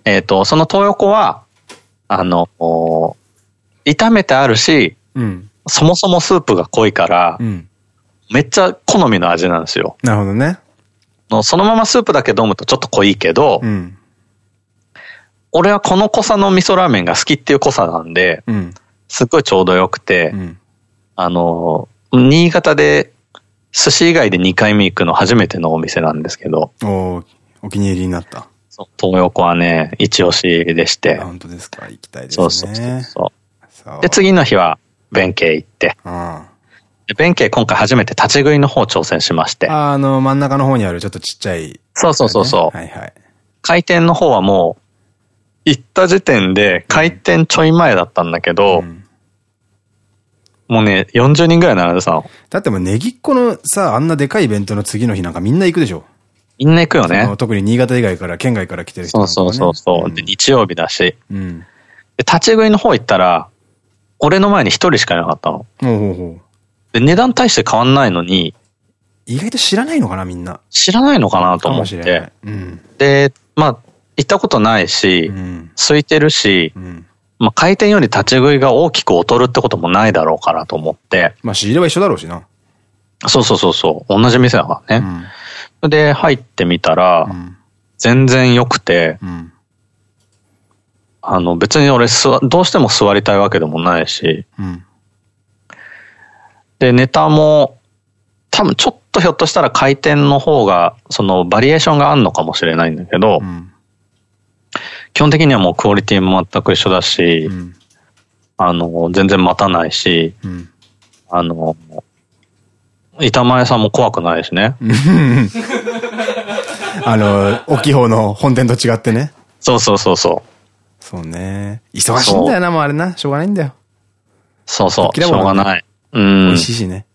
えっ、ー、と、その東横は、あの、炒めてあるし、うん、そもそもスープが濃いから、うん、めっちゃ好みの味なんですよ。なるほどね。そのままスープだけ飲むとちょっと濃いけど、うん、俺はこの濃さの味噌ラーメンが好きっていう濃さなんで、すっごいちょうどよくて、あの、新潟で寿司以外で2回目行くの初めてのお店なんですけど。おお気に入りになった。東横はね、一押しでして。本当ですか行きたいですね。そうそうそう。で、次の日は、弁慶行って。弁慶今回初めて立ち食いの方挑戦しまして。あの、真ん中の方にあるちょっとちっちゃい、ね、そうそうそうそう。はいはい。回転の方はもう、行った時点で開店ちょい前だったんだけど、うん、もうね、40人ぐらい並んでさ。だってもうネギっ子のさ、あんなでかいイベントの次の日なんかみんな行くでしょ。みんな行くよね。特に新潟以外から、県外から来てる人、ね、そうそうそうそう、うん、で、日曜日だし。うん。で、立ち食いの方行ったら、俺の前に一人しかいなかったの。ほうほうほう。で、値段大して変わんないのに、意外と知らないのかな、みんな。知らないのかなと思って。うん、で、まあ、行ったことないし、うん、空いてるし、うん、まあ回転より立ち食いが大きく劣るってこともないだろうからと思って。まあ仕入れは一緒だろうしな。そうそうそうそう。同じ店だからね。うん、で、入ってみたら、全然良くて、あの別に俺どうしても座りたいわけでもないし、で、ネタも多分ちょっとひょっとしたら回転の方が、そのバリエーションがあるのかもしれないんだけど、うん基本的にはもうクオリティも全く一緒だし、うん、あの、全然待たないし、うん、あの、板前さんも怖くないしね。あの、大きい方の本店と違ってね。そうそうそうそう。そうね。忙しいんだよな、もうあれな。しょうがないんだよ。そうそう。しょうがない。うん。美味しいしね。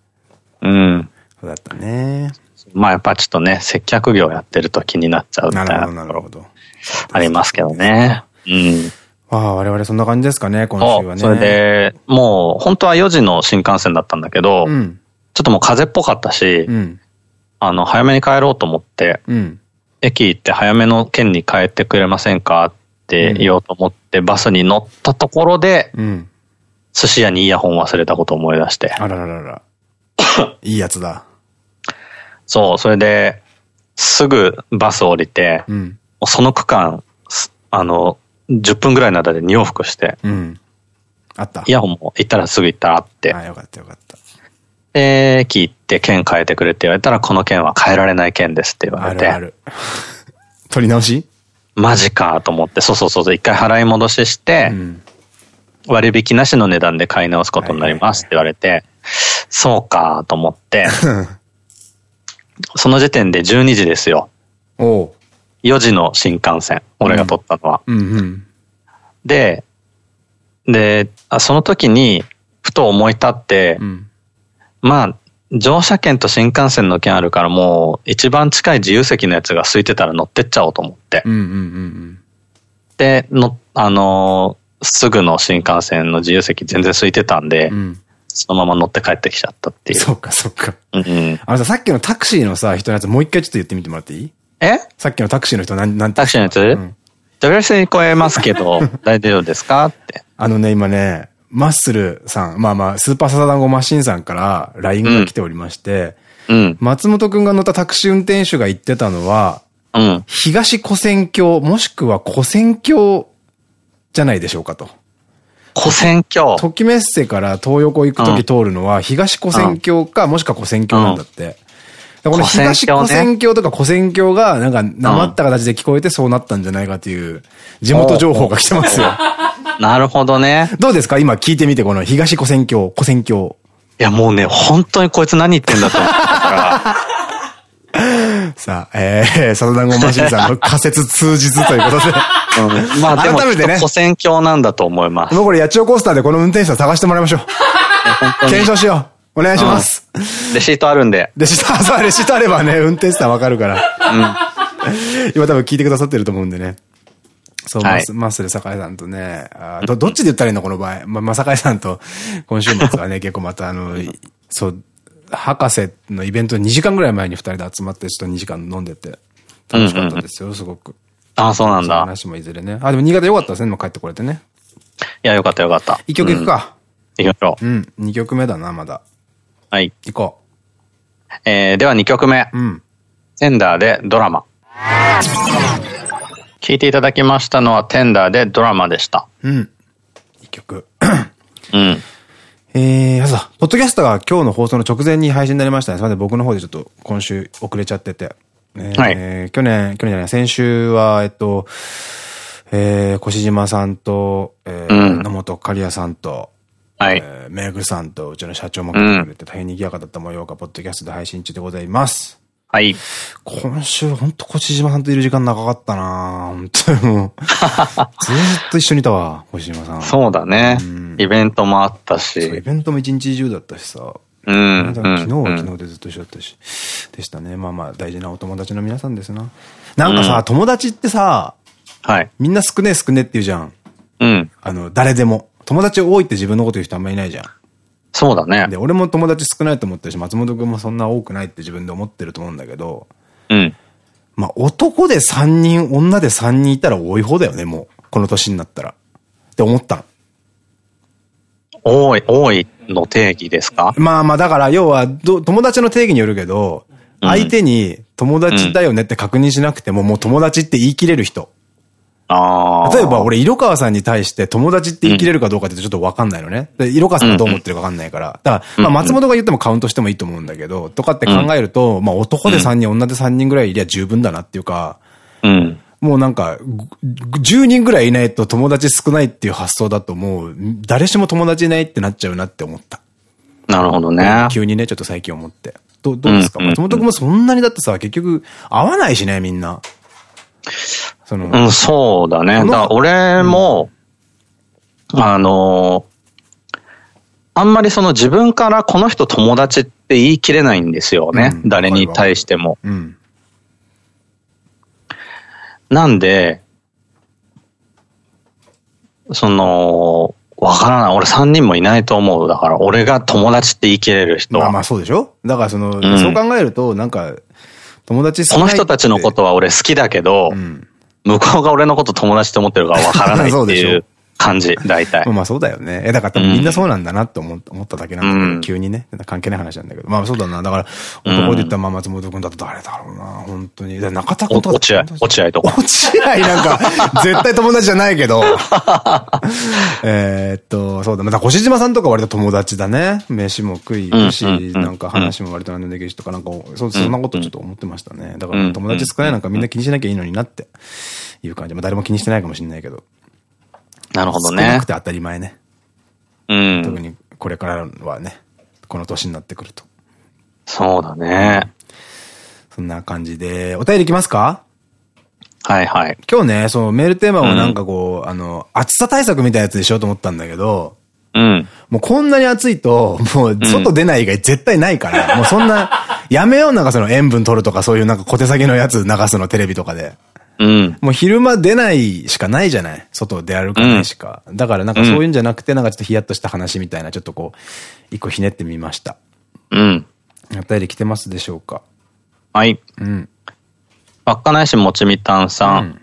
うん。そうだったね。まあやっぱちょっとね、接客業やってると気になっちゃうみたいな。なるほど、なるほど。ありますけどね。うん。ああ、我々そんな感じですかね、今週はね。それで、もう、本当は4時の新幹線だったんだけど、うん、ちょっともう風っぽかったし、うん、あの、早めに帰ろうと思って、うん、駅行って早めの県に帰ってくれませんかって言おうと思って、バスに乗ったところで、寿司屋にイヤホン忘れたことを思い出して。あらららら。いいやつだ。そう、それで、すぐバス降りて、その区間、あの、10分ぐらいの間で2往復して。うん。あった。イヤホンも行ったらすぐ行ったらあって。あ、よかったよかった。で、聞いて、券変えてくれって言われたら、この券は変えられない券ですって言われて。あるある。取り直し？マジかと思って、そうそうそう、一回払い戻しして、うん、割引なしの値段で買い直すことになりますって言われて、そうかと思って、その時点で12時ですよ。お4時の新幹線、俺が取ったのは。で、で、その時に、ふと思い立って、うん、まあ、乗車券と新幹線の券あるからもう一番近い自由席のやつが空いてたら乗ってっちゃおうと思って。で、の、あのー、すぐの新幹線の自由席全然空いてたんで、うん、そのまま乗って帰ってきちゃったっていう。そっかそっか。うん、あのさ、さっきのタクシーのさ、人のやつもう一回ちょっと言ってみてもらっていい？え？さっきのタクシーの人なん、なんてタクシーのやつ、うん、ドレスに超えますけど、大丈夫ですか？って。あのね、今ね、マッスルさん、まあまあ、スーパーサザダンゴマシンさんから LINE が来ておりまして、うん、松本くんが乗ったタクシー運転手が言ってたのは、うん、東古線橋、もしくは古線橋じゃないでしょうかと。古線橋ときメッセから東横行くとき通るのは、東古線橋か、もしくは古線橋なんだって。この東古線橋とか古線橋が、なんか、なまった形で聞こえてそうなったんじゃないかという、地元情報が来てますよ。なるほどね。どうですか？今聞いてみて、この東古線橋、古線橋。いや、もうね、本当にこいつ何言ってんだと思ったから。さあ、えー、サザダンゴマシンさんの仮説通実ということでうん。まあ、改めてね。古線橋なんだと思います。もうこれ、八千代コースターでこの運転手さん探してもらいましょう。検証しよう。お願いします。レシートあるんで。レシート、そう、レシートあればね、運転手さんわかるから。うん。今多分聞いてくださってると思うんでね。そう、はい、マッスル酒井さんとね、あど、どっちで言ったらいいのこの場合。ま、ま酒井さんと、今週末はね、結構またあの、そう、博士のイベント2時間ぐらい前に2人で集まって、ちょっと2時間飲んでて、楽しかったですよ、すごく。ああ、そうなんだ。話もいずれね。あ、でも新潟良かったですね、もう帰ってこれてね。いや、よかったよかった。一曲いくか。うん、行きましょう。うん、2曲目だな、まだ。はい。行こう。えー、では2曲目。うん。テンダーでドラマ。聴いていただきましたのはテンダーでドラマでした。うん。いい曲。うん。えー、そうポッドキャストが今日の放送の直前に配信になりましたね。それで僕の方でちょっと今週遅れちゃってて。えー、はい、去年、去年じゃない、先週は、えっと、えー、越島さんと、えー、うん、野本刈谷さんと、はい。えー、メグさんとうちの社長も来てくれて大変賑やかだった模様がポッドキャストで配信中でございます。はい。今週、ほんと、越島さんといる時間長かったな本当にもう。ずっと一緒にいたわ、越島さん。そうだね。うん、イベントもあったし。イベントも一日中だったしさ。うん。昨日は昨日でずっと一緒だったし。でしたね。まあまあ、大事なお友達の皆さんですな。なんかさ、うん、友達ってさ、はい。みんな少ねえ少ねえって言うじゃん。うん。あの、誰でも。友達多いって自分のこと言う人あんまりいないじゃん。そうだね。で、俺も友達少ないと思ってるし、松本くんもそんな多くないって自分で思ってると思うんだけど、うん。まあ、男で3人、女で3人いたら多い方だよね、もう。この年になったら。って思ったの。多い、多いの定義ですか？まあまあ、だから、要は、友達の定義によるけど、相手に友達だよねって確認しなくても、もう友達って言い切れる人。例えば俺、色川さんに対して友達って言い切れるかどうかってちょっとわかんないのね。で色川さんがどう思ってるかわかんないから。だから、まあ松本が言ってもカウントしてもいいと思うんだけど、とかって考えると、まあ男で3人、女で3人ぐらいいりゃ十分だなっていうか、うん。もうなんか、10人ぐらいいないと友達少ないっていう発想だともう、誰しも友達いないってなっちゃうなって思った。なるほどね。急にね、ちょっと最近思って。どどうですか？松本君もそんなにだってさ、結局、合わないしね、みんな。その、うん、そうだね。だから俺も、うん、あの、あんまりその自分からこの人友達って言い切れないんですよね。うん、誰に対しても。うん、なんで、その、わからない。俺3人もいないと思う。だから、俺が友達って言い切れる人。まあまあそうでしょ？だからその、うん、そう考えると、なんか、友達この人たちのことは俺好きだけど、うん、向こうが俺のこと友達って思ってるかわからないっていう 感じ、大体。まあそうだよね。え、だからみんなそうなんだなって思っただけなんだけど、うん、急にね。関係ない話なんだけど。まあそうだな。だから、男で言ったらまあ松本君だと誰だろうな、本当に。中田こと落合、落合とか。落合なんか、絶対友達じゃないけど。えっと、そうだ。また越島さんとか割と友達だね。飯も食いるし、なんか話も割と何でもできるしとか、なんか、そんなことちょっと思ってましたね。だから友達少ないなんかみんな気にしなきゃいいのになっていう感じ。まあ誰も気にしてないかもしれないけど。なるほどね。少なくて当たり前ね。うん。特にこれからはね、この年になってくると。そうだね。そんな感じで、お便りいきますか？はいはい。今日ね、そのメールテーマをなんかこう、うん、あの、暑さ対策みたいなやつでしようと思ったんだけど、うん。もうこんなに暑いと、もう外出ない以外絶対ないから、うん、もうそんな、やめようなんかその塩分取るとかそういうなんか小手先のやつ流すのテレビとかで。うん。もう昼間出ないしかないじゃない？外出歩かないしか。うん、だからなんかそういうんじゃなくて、なんかちょっとヒヤッとした話みたいな、ちょっとこう、一個ひねってみました。うん。お便り来てますでしょうか？はい。うん。稚内市もちみたんさん。うん、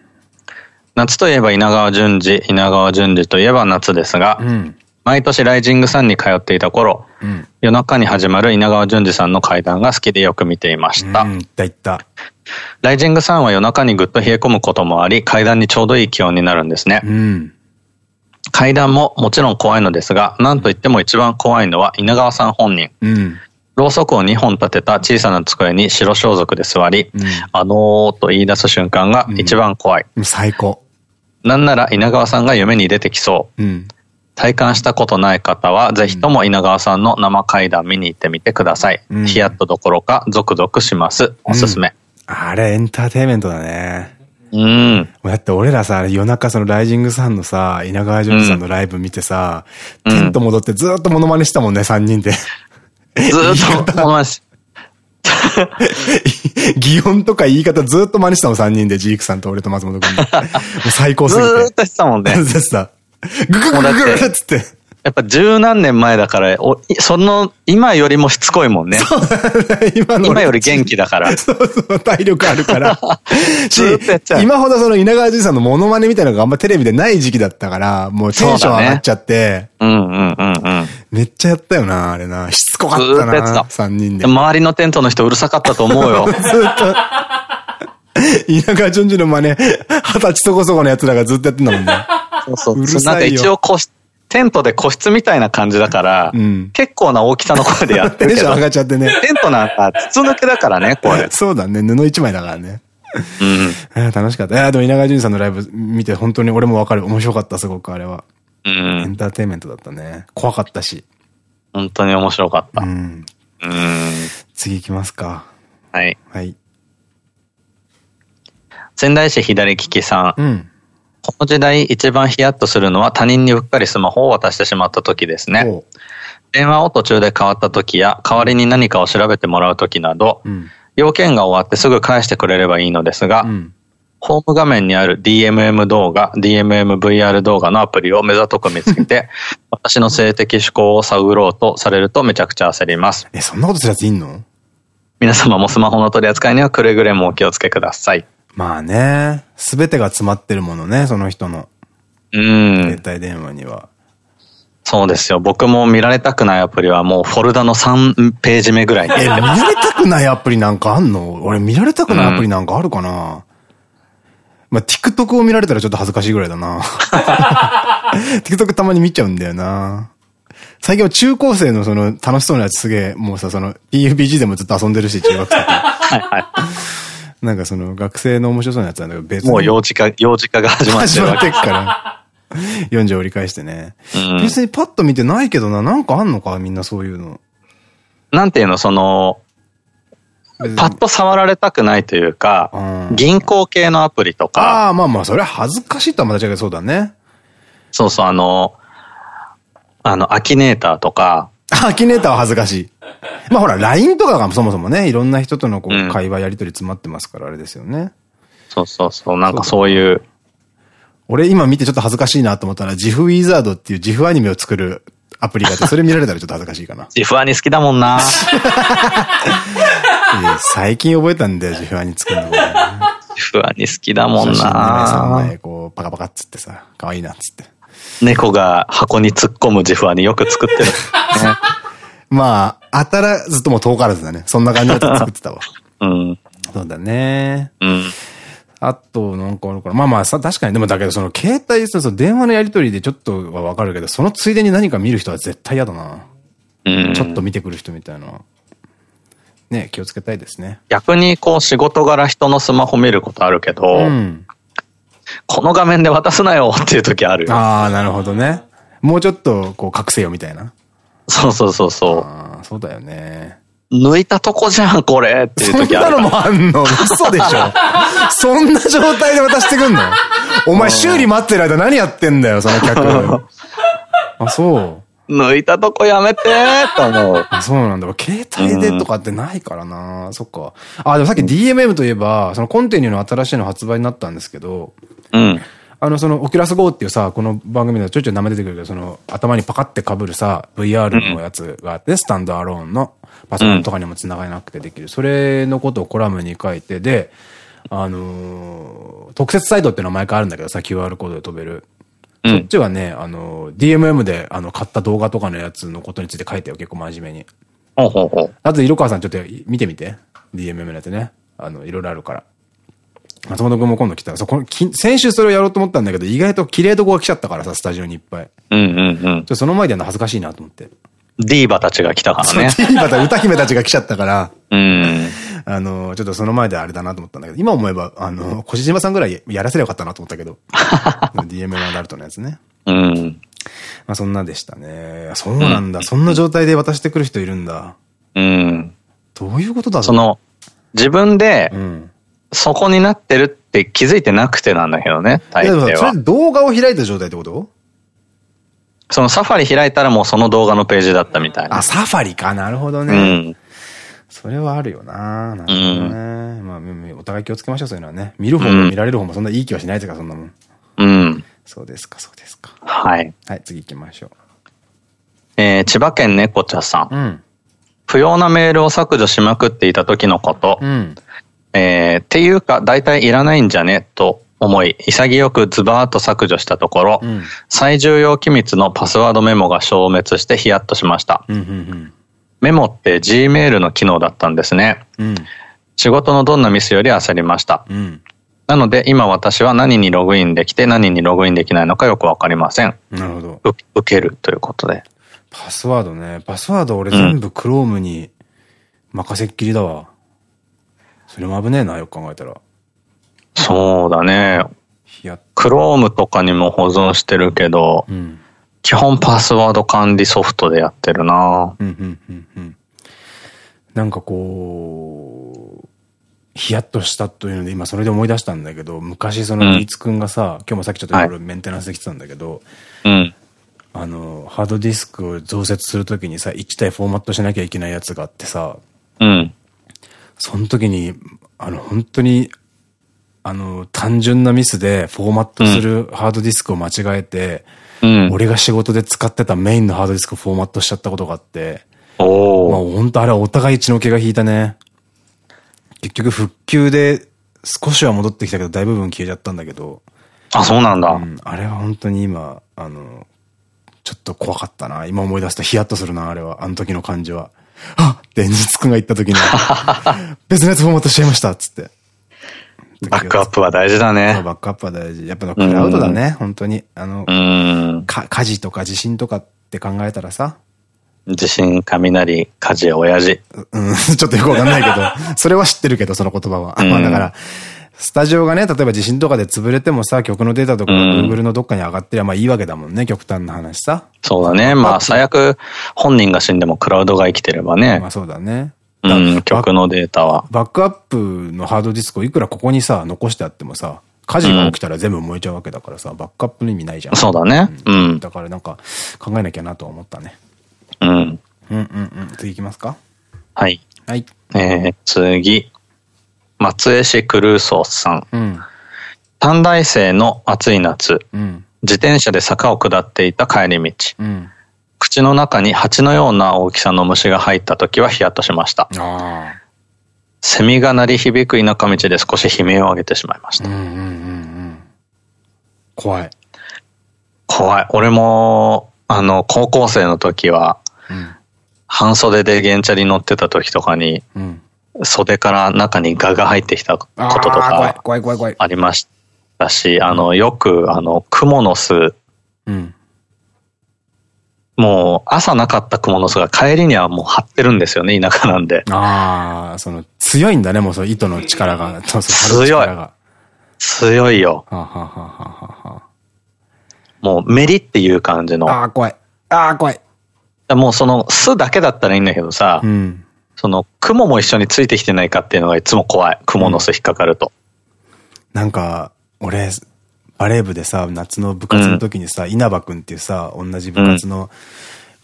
夏といえば稲川淳二、稲川淳二といえば夏ですが、うん、毎年ライジングさんに通っていた頃、うん、夜中に始まる稲川淳二さんの階段が好きでよく見ていました。うん、いったいった。ライジングさんは夜中にぐっと冷え込むこともあり、階段にちょうどいい気温になるんですね。うん、階段ももちろん怖いのですが、なんといっても一番怖いのは稲川さん本人。うん、ろうそくを2本立てた小さな机に白装束で座り、うん、あのーと言い出す瞬間が一番怖い。最高。なんなら稲川さんが夢に出てきそう。体感したことない方は、ぜひとも稲川さんの生階段見に行ってみてください。ヒヤッとどころか、ゾクゾクします。おすすめ。あれ、エンターテイメントだね。うん。だって俺らさ、夜中そのライジングさんのさ、稲川淳二さんのライブ見てさ、うん、テント戻ってずっとモノマネしたもんね、3人で。ずっとモノマネし。擬音とか言い方ずっと真似したもん、3人で、ジークさんと俺と松本君 もう最高すぎて。ずっとしたもんね。ずっとした。グググググっつって。やっぱ十何年前だから、おその、今よりもしつこいもんね。今の。今より元気だから。そうそう、体力あるから。し、今ほどその稲川淳さんのモノマネみたいなのがあんまテレビでない時期だったから、もうテンション上がっちゃって。うね、うんうんうんうん。めっちゃやったよな、あれな。しつこかったな。3人で。周りのテントの人うるさかったと思うよ。ずっと。稲川淳二の真似、二十歳そこそこの奴らがずっとやってんだもんね。そうそう。うるさいよ。なんか一応個室、テントで個室みたいな感じだから、うん、結構な大きさの声でやってるけど。テンション上がっちゃってね。テントなんか筒抜けだからね、これ。そうだね、布一枚だからね。うん。楽しかった。いや、でも稲川淳さんのライブ見て本当に俺もわかる。面白かった、すごくあれは。うん。エンターテインメントだったね。怖かったし。本当に面白かった。うん。うん。次行きますか。はい。はい。仙台市左利きさん。うん。この時代一番ヒヤッとするのは他人にうっかりスマホを渡してしまった時ですね。電話を途中で変わった時や、代わりに何かを調べてもらう時など、うん、要件が終わってすぐ返してくれればいいのですが、うん、ホーム画面にある DMM 動画、DMMVR 動画のアプリを目ざとく見つけて、私の性的思考を探ろうとされるとめちゃくちゃ焦ります。え、そんなことするやついんの？皆様もスマホの取り扱いにはくれぐれもお気をつけください。まあね、すべてが詰まってるものね、その人の。うん。携帯電話には。そうですよ。僕も見られたくないアプリはもうフォルダの3ページ目ぐらいに。え、見られたくないアプリなんかあんの？俺見られたくないアプリなんかあるかな、うん、まあ、TikTok を見られたらちょっと恥ずかしいぐらいだな。TikTok たまに見ちゃうんだよな。最近は中高生のその楽しそうなやつすげえ、もうさ、その PUBG でもずっと遊んでるし、中学生。はいはい。なんかその学生の面白そうなやつなんだけど、別に。もう幼児化、幼児化が始まってる。始まってっから。読んじゃ折り返してね。うん、別にパッと見てないけどな、なんかあんのかみんなそういうの。なんていうの、その、パッと触られたくないというか、うん、銀行系のアプリとか。ああ、まあまあ、それは恥ずかしいとはまた違うそうだね。そうそう、あの、あの、アキネーターとか。アキネーターは恥ずかしい。まあほら、LINE とかがそもそもね、いろんな人とのこう会話やりとり詰まってますから、あれですよね。そうそうそう、なんかそういう。俺今見てちょっと恥ずかしいなと思ったら、ジフウィザードっていうジフアニメを作るアプリがあって、それ見られたらちょっと恥ずかしいかな。ジフアニ好きだもんな 最近覚えたんだよ、ジフアニ作るの。ジフアニ好きだもんな3枚こう、パカパカっつってさ、可愛いなっつって。猫が箱に突っ込むジフアニよく作ってる。ね、まあ、当たらずとも遠からずだね。そんな感じで作ってたわ。うん。そうだね。うん。あと、なんかあるから。まあまあさ、確かに、でもだけど、その携帯、その電話のやりとりでちょっとはわかるけど、そのついでに何か見る人は絶対嫌だな。うん。ちょっと見てくる人みたいな。ね、気をつけたいですね。逆に、こう、仕事柄人のスマホ見ることあるけど、うん、この画面で渡すなよっていう時あるああ、なるほどね。もうちょっと、こう、隠せよみたいな。そうそうそうそう。ああ、そうだよね。抜いたとこじゃん、これっていう時ある。そんなのもあんの？嘘でしょそんな状態で渡してくんの？お前修理待ってる間何やってんだよ、その客。あ、そう。抜いたとこやめてと思う。そうなんだ。携帯でとかってないからな、うん、そっか。あ、でもさっき DMM といえば、そのコンティニューの新しいの発売になったんですけど、うん。あの、その、オキュラス GO っていうさ、この番組でちょいちょい名前出てくるけど、その、頭にパカって被るさ、VR のやつがあって、うん、スタンドアローンの、パソコンとかにも繋がなくてできる。うん、それのことをコラムに書いて、で、あのー、特設サイトっていうのは毎回あるんだけどさ、QR コードで飛べる。うん、そっちはね、あの、DMM で、あの、買った動画とかのやつのことについて書いてよ、結構真面目に。ほうほうほう。あと、色川さんちょっと見てみて。DMM のやつね。あの、いろいろあるから。松本くんも今度来たら、そこ先週それをやろうと思ったんだけど、意外と綺麗どこが来ちゃったからさ、スタジオにいっぱい。うんうんうん。その前でやるの恥ずかしいなと思って。ディーバたちが来たからね。ディーバた、歌姫たちが来ちゃったから。うん。あの、ちょっとその前であれだなと思ったんだけど、今思えば、あの、小島さんぐらいやらせればよかったなと思ったけど。DM ワンダルトのやつね。うん。まあそんなでしたね。そうなんだ。うん、そんな状態で渡してくる人いるんだ。うん。どういうことだろうその、自分で、うん、そこになってるって気づいてなくてなんだけどね、大抵は。それ動画を開いた状態ってこと？そのサファリ開いたらもうその動画のページだったみたいな。あ、サファリか。なるほどね。うん。それはあるよな。なるほどね。うん、まあ、お互い気をつけましょう、そういうのはね。見る方も見られる方もそんないい気はしないですか、そんなもん。うん。そうですか、そうですか。はい。はい、次行きましょう。えー、千葉県猫茶さん。うん。不要なメールを削除しまくっていた時のこと。うん。えー、っていうか、大体いらないんじゃね？と思い、潔くズバーッと削除したところ、うん、最重要機密のパスワードメモが消滅してヒヤッとしました。メモって Gmail の機能だったんですね。うん、仕事のどんなミスより焦りました。うん、なので今私は何にログインできて何にログインできないのかよくわかりません。なるほど。受けるということで。パスワードね。パスワード俺全部 Chrome に任せっきりだわ。それも危ねえな、よく考えたら。そうだね。クロームとかにも保存してるけど、うん、基本パスワード管理ソフトでやってるなうんうんうんうん。なんかこう、ヒヤッとしたというので、今それで思い出したんだけど、昔その、ビーツくんがさ、今日もさっきちょっといろいろメンテナンスできてたんだけど、うん。あの、ハードディスクを増設するときにさ、1体フォーマットしなきゃいけないやつがあってさ、うん。その時に、あの、本当に、あの、単純なミスでフォーマットするハードディスクを間違えて、うん、俺が仕事で使ってたメインのハードディスクフォーマットしちゃったことがあって、おまあ本当あれはお互い血の気が引いたね。結局復旧で少しは戻ってきたけど大部分消えちゃったんだけど。あ、そうなんだ。うん、あれは本当に今、あの、ちょっと怖かったな。今思い出すとヒヤッとするな、あれは。あの時の感じは。あっ現実くんが言った時に別のやつフォーマットしちゃいました、つって。バックアップは大事だね。バックアップは大事。やっぱクラウドだね、本当に。あの、か、火事とか地震とかって考えたらさ。地震、雷、火事、親父。うん、ちょっとよくわかんないけど、それは知ってるけど、その言葉は。まあだから、スタジオがね、例えば地震とかで潰れてもさ、曲のデータとか Google のどっかに上がってりゃまあいいわけだもんね、極端な話さ。そうだね。まあ最悪、本人が死んでもクラウドが生きてればね。まあそうだね。うん、曲のデータは。バックアップのハードディスクをいくらここにさ、残してあってもさ、火事が起きたら全部燃えちゃうわけだからさ、バックアップの意味ないじゃん。そうだね。うん。だからなんか考えなきゃなと思ったね。うん。うんうんうん。次行きますか？はい。はい。えー、次。松江市クルーソーさん。うん。短大生の暑い夏。うん。自転車で坂を下っていた帰り道。うん。口の中に蜂のような大きさの虫が入った時はヒヤッとしました。セミが鳴り響く田舎道で少し悲鳴を上げてしまいました。怖い。怖い。俺も、あの、高校生の時は、うん、半袖で原チャリ乗ってた時とかに、うん、袖から中にガが入ってきたこととか、ありましたし、あの、よく、あの、クモの巣、うんもう朝なかった蜘蛛の巣が帰りにはもう張ってるんですよね、田舎なんで。ああ、その強いんだね、もうその糸の力が。強い。強いよ。もうメリっていう感じの。ああ、怖い。ああ、怖い。もうその巣だけだったらいいんだけどさ、うん、その雲も一緒についてきてないかっていうのがいつも怖い。雲の巣引っかかると。うん、なんか、俺、バレー部でさ、夏の部活の時にさ、うん、稲葉くんっていうさ、同じ部活の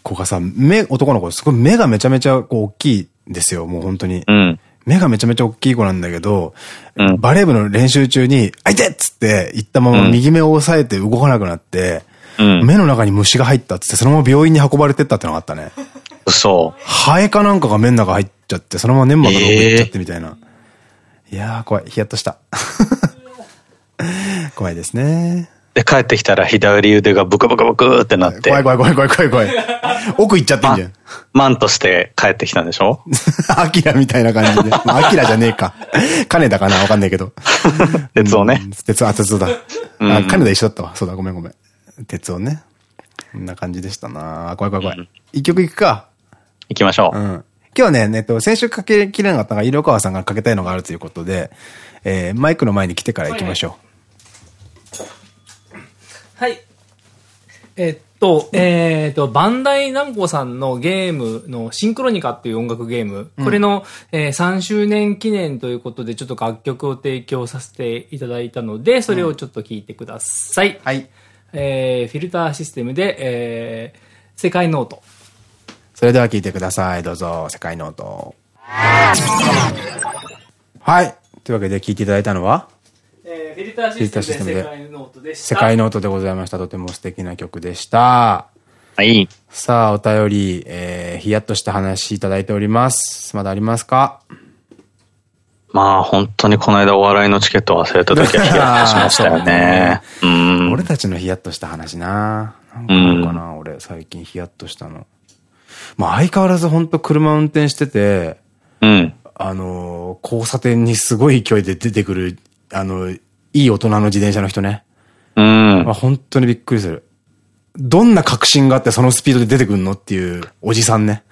子がさ、目、男の子、すごい目がめちゃめちゃこう大きいんですよ、もう本当に。うん、目がめちゃめちゃ大きい子なんだけど、うん、バレー部の練習中に、あいてっつって言ったまま右目を押さえて動かなくなって、目の中に虫が入ったっつって、そのまま病院に運ばれてったってのがあったね。嘘。ハエかなんかが目の中入っちゃって、そのまま粘膜が奥行っちゃってみたいな。えー、いやー怖い。ヒヤッとした。怖いですね。で、帰ってきたら左腕がブクブクブクってなって。怖い怖い怖い怖い怖い怖い。奥行っちゃってんじゃん。マンとして帰ってきたんでしょ？アキラみたいな感じで。アキラじゃねえか。金田かなわかんないけど。鉄をね。鉄、あ、鉄だ。あ、金田一緒だったわ。そうだ、ごめんごめん。鉄をね。こんな感じでしたな怖い怖い怖い。一曲いくか。行きましょう。うん。今日ね、えっと、先週かけきれなかったが、色川さんがかけたいのがあるということで、えー、マイクの前に来てから行きましょう。はい。えっと、えー、っと、バンダイナムコさんのゲームのシンクロニカってい。う音楽ゲーム、これの、えー、3周年記念とい。うことで、ちょっと楽曲を提供させてい。ただい。たので、それをちょっと聞い。てください。うん、はい。えー、フィルターシステムで、えー、世界ノート。それでは聞いてください。どうぞ、世界ノート。はい。というわけで聞いていただいたのは？フィルターシステムで世界ノートでした。世界ノートでございました。とても素敵な曲でした。はい。さあ、お便り、えー、ヒヤッとした話いただいております。まだありますか？まあ、本当にこの間お笑いのチケット忘れた時はヒヤッとしましたよね。うん。俺たちのヒヤッとした話な。なんかな、うん、俺、最近ヒヤッとしたの。まあ、相変わらず本当車運転してて、うん。あの、交差点にすごい勢いで出てくる、あの、いい大人の自転車の人ね。うん。本当にびっくりする。どんな確信があってそのスピードで出てくるのっていうおじさんね。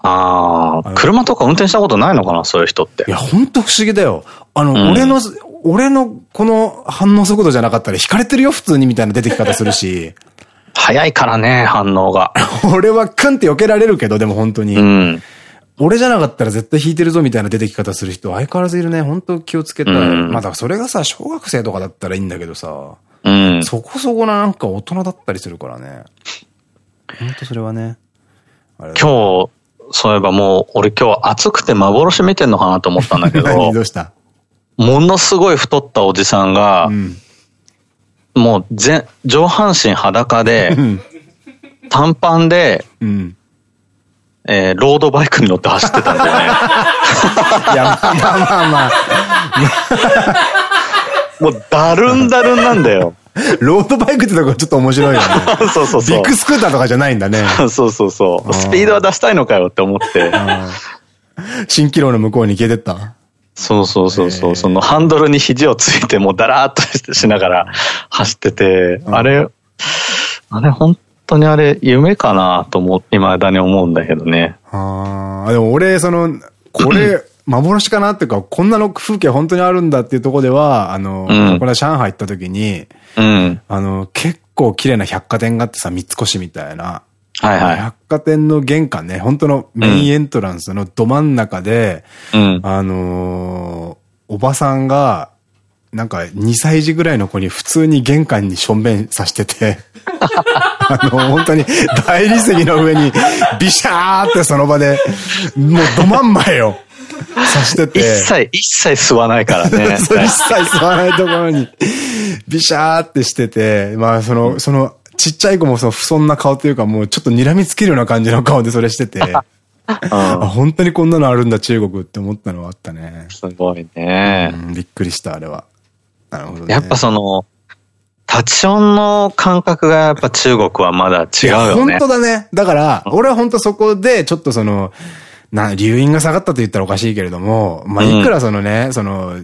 ああ、車とか運転したことないのかなそういう人って。いや、ほんと不思議だよ。あの、うん、俺の、俺のこの反応速度じゃなかったら引かれてるよ、普通にみたいな出てき方するし。早いからね、反応が。俺はクンって避けられるけど、でも本当に。うん。俺じゃなかったら絶対弾いてるぞみたいな出てき方する人相変わらずいるね。本当気をつけたい。うん、まあだからそれがさ、小学生とかだったらいいんだけどさ。うん。そこそこななんか大人だったりするからね。本当それはね。今日、そういえばもう、俺今日暑くて幻見てんのかなと思ったんだけど。どうした？ものすごい太ったおじさんが、うん、もう全、上半身裸で、短パンで、うんえー、ロードバイクに乗って走ってたんだよね。いや、まあまあまあまあ。もう、だるんだるんなんだよ。ロードバイクってとこちょっと面白いよね。そうそうそう。ビッグスクーターとかじゃないんだね。そうそうそう。スピードは出したいのかよって思って。蜃気楼の向こうに消えてったそうそうそうそう。そのハンドルに肘をついてもうだらーっとしながら走ってて、あれ、あれ本当にあれ夢かなと思、未だに思うんだけどね。ああ、でも俺、その、これ、幻かなっていうか、こんなの風景本当にあるんだっていうところでは、あの、うん、これは上海行った時に、うん、あの、結構綺麗な百貨店があってさ、三越みたいな。はいはい。百貨店の玄関ね、本当のメインエントランスのど真ん中で、うん、あのー、おばさんが、なんか2歳児ぐらいの子に普通に玄関にしょんべんさしてて あの、本当に大理石の上にビシャーってその場で、もうど真ん前よ。さしてて。一切、一切吸わないからね。一切吸わないところに、ビシャーってしてて、まあその、その、ちっちゃい子もその不遜な顔というかもうちょっと睨みつけるような感じの顔でそれしてて。あ本当にこんなのあるんだ中国って思ったのはあったね。すごいね、うん。びっくりした、あれは。なるほど、ね、やっぱその、タッチオンの感覚がやっぱ中国はまだ違うよね。本当だね。だから、俺は本当そこでちょっとその、な、留飲が下がったと言ったらおかしいけれども、まあ、いくらそのね、うん、その、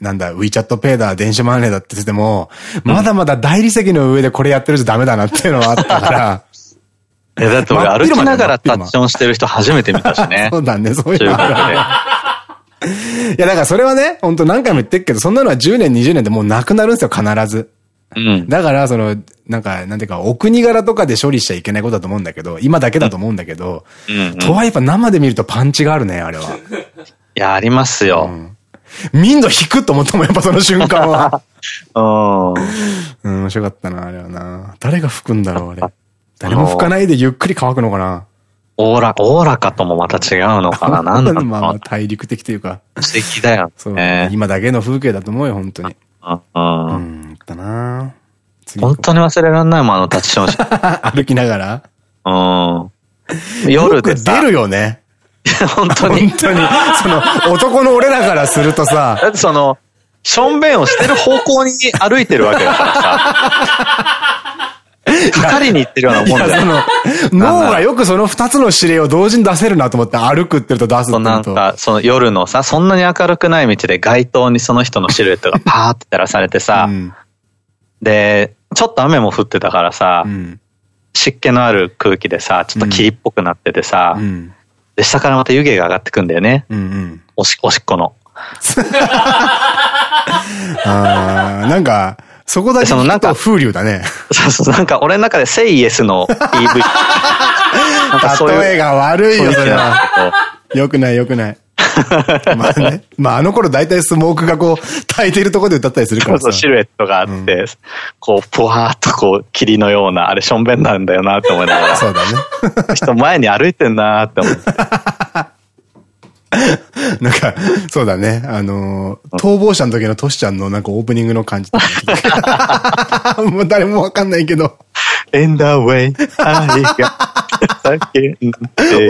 なんだ、WeChat Pay だ、電子マネーだって言っても、まだまだ大理石の上でこれやってるじゃダメだなっていうのはあったから。え、だって俺歩きながらタッチオンしてる人初めて見たしね。そうだね、そういうのいや、だからそれはね、本当何回も言ってるけど、そんなのは10年、20年でもうなくなるんですよ、必ず。うん、だから、その、なんか、なんていうか、お国柄とかで処理しちゃいけないことだと思うんだけど、今だけだと思うんだけど、とはいえば生で見るとパンチがあるね、あれは。いや、ありますよ。うん、民度引くと思ったもん、やっぱその瞬間は。うん。面白かったな、あれはな。誰が吹くんだろう、あれ。誰も吹かないでゆっくり乾くのかな。おおら、おおらかともまた違うのかな なんだろう。まあ、大陸的というか。素敵だよ。そう。今だけの風景だと思うよ、本当に。うん。うん。だな本当に忘れられないもん、あの立ちション歩きながらうん。夜でさ。出るよね。本当に。本当に。その、男の俺らからするとさ。だってその、しょんべんをしてる方向に歩いてるわけだからさ。測りに行ってるようなもんだよ。脳がよくその二つの指令を同時に出せるなと思って歩くってると出すってなんか、その夜のさ、そんなに明るくない道で街灯にその人のシルエットが パーって照らされてさ、うん、で、ちょっと雨も降ってたからさ、うん、湿気のある空気でさ、ちょっと霧っぽくなっててさ、うん、で、下からまた湯気が上がってくんだよね。うんうん、おし、おしっこの。あなんか、そこだけそのなんか風流だね。そうそう、なんか俺の中でセイエスの EV。例えが悪いよ、それは。よくないよくない。まあね。まああの頃大体スモークがこう、焚いてるところで歌ったりするからさ。そうシルエットがあって、うん、こう、ぽわーっとこう、霧のような、あれしょんべんなんだよなって思いながら。そうだね。人前に歩いてんなーって思って。なんか、そうだね。あのー、逃亡者の時のトシちゃんのなんかオープニングの感じもう誰もわかんないけど。In the way, 愛が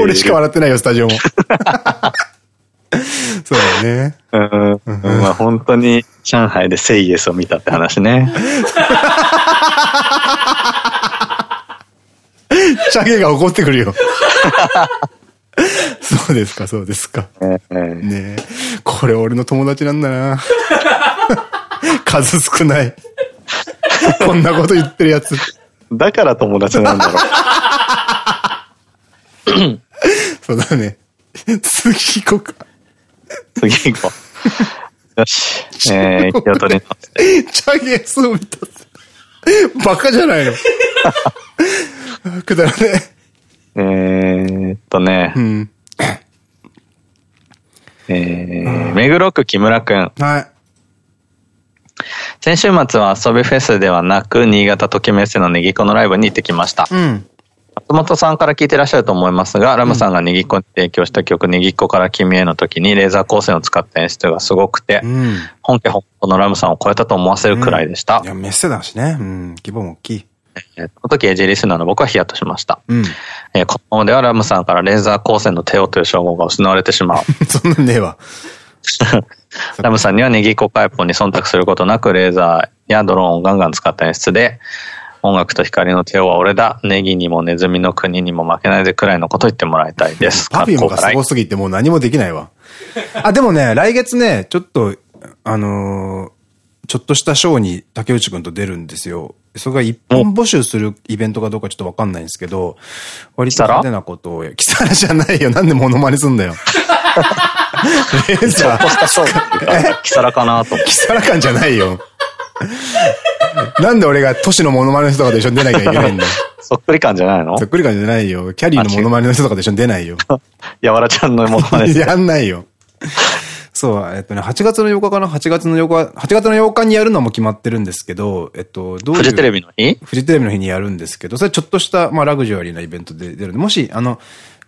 俺しか笑ってないよ、スタジオも。そうだね。うん。まあ本当に上海でセイエスを見たって話ね。チャゲが怒ってくるよ。そうですか、そうですか。ねえ。これ俺の友達なんだな。数少ない。こんなこと言ってるやつ。だから友達なんだろう。そうだね。次行こうか。次行こう。よし。えー、気を取り直チャゲスを見た。バカじゃないの。くだらねえーっとね。うん。えー、目黒区木村くん。はい。先週末は遊びフェスではなく、新潟ときめせのネギコのライブに行ってきました。うん。松本さんから聞いてらっしゃると思いますが、ラムさんがネギっ子に提供した曲、ネギっ子から君への時にレーザー光線を使った演出がすごくて、うん、本家本当のラムさんを超えたと思わせるくらいでした。うん、いや、メッセだしね。うん、規模も大きい。えー、この時エジリスナーの僕はヒヤッとしました。うん。えー、このままではラムさんからレーザー光線の帝王という称号が失われてしまう。そんなんねえわ。ラムさんにはネギっ子カイポンに忖度することなく、レーザーやドローンをガンガン使った演出で、音楽と光の帝王は俺だ。ネギにもネズミの国にも負けないぜくらいのこと言ってもらいたいです。パフィームがすごすぎてもう何もできないわ。あ、でもね、来月ね、ちょっと、あのー、ちょっとしたショーに竹内くんと出るんですよ。それが一本募集するイベントかどうかちょっとわかんないんですけど、割と派手なことを、キサラじゃないよ。なんでモノマネすんだよ。レーザー。ちょっとしたショー。キサラかなと。キサラ感じゃないよ。なんで俺が都市のモノマネの人とかと一緒に出なきゃいけないんだよ。そっくり感じゃないの？そっくり感じゃないよ。キャリーのモノマネの人とかと一緒に出ないよ。やわらちゃんのモノマネ。やんないよ。そう、えっとね、8月の8日かな ?8 月の8日、8月の8日にやるのも決まってるんですけど、えっと、どういう。フジテレビの日？フジテレビの日にやるんですけど、それちょっとした、まあ、ラグジュアリーなイベントで出るんで、もし、あの、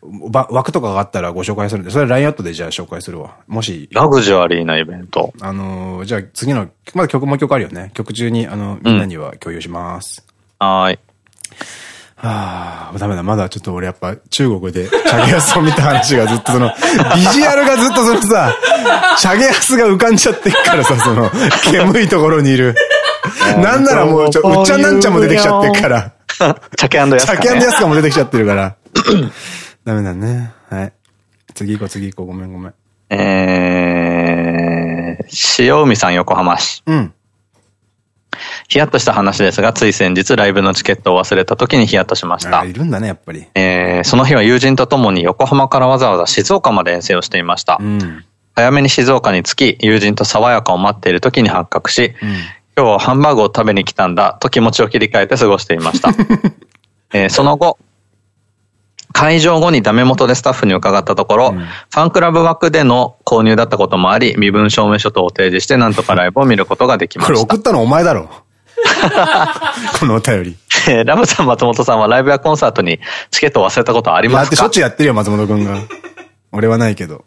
枠とかがあったらご紹介するんで、それ LINE アットでじゃあ紹介するわ。もし。ラグジュアリーなイベント。あのー、じゃあ次の、まだ曲も曲あるよね。曲中に、あの、みんなには共有します。うん、はーい。はあ、ダメだ。まだちょっと俺やっぱ中国でチャゲヤスを見た話がずっとその、ビジュアルがずっとそのさ、チャゲヤスが浮かんじゃってっからさ、その、煙いところにいる。なんならもうちょ、うっちゃなんちゃも出てきちゃってっから。チャケヤスか、チャケヤスかも出てきちゃってるから。ダメだね。はい。次行こう、次行こう。ごめん、ごめん。えー、塩海さん横浜市。うん。ヒヤッとした話ですが、つい先日ライブのチケットを忘れた時にヒヤッとしました。いるんだね、やっぱり。えー、その日は友人と共に横浜からわざわざ静岡まで遠征をしていました。うん、早めに静岡に着き、友人と爽やかを待っている時に発覚し、うん、今日はハンバーグを食べに来たんだと気持ちを切り替えて過ごしていました。えー、その後、会場後にダメ元でスタッフに伺ったところ、うん、ファンクラブ枠での購入だったこともあり、身分証明書等を提示してなんとかライブを見ることができました。これ送ったのお前だろ。このお便り。ラムさん、松本さんはライブやコンサートにチケットを忘れたことありますか？だってしょっちゅうやってるよ、松本くんが。俺はないけど。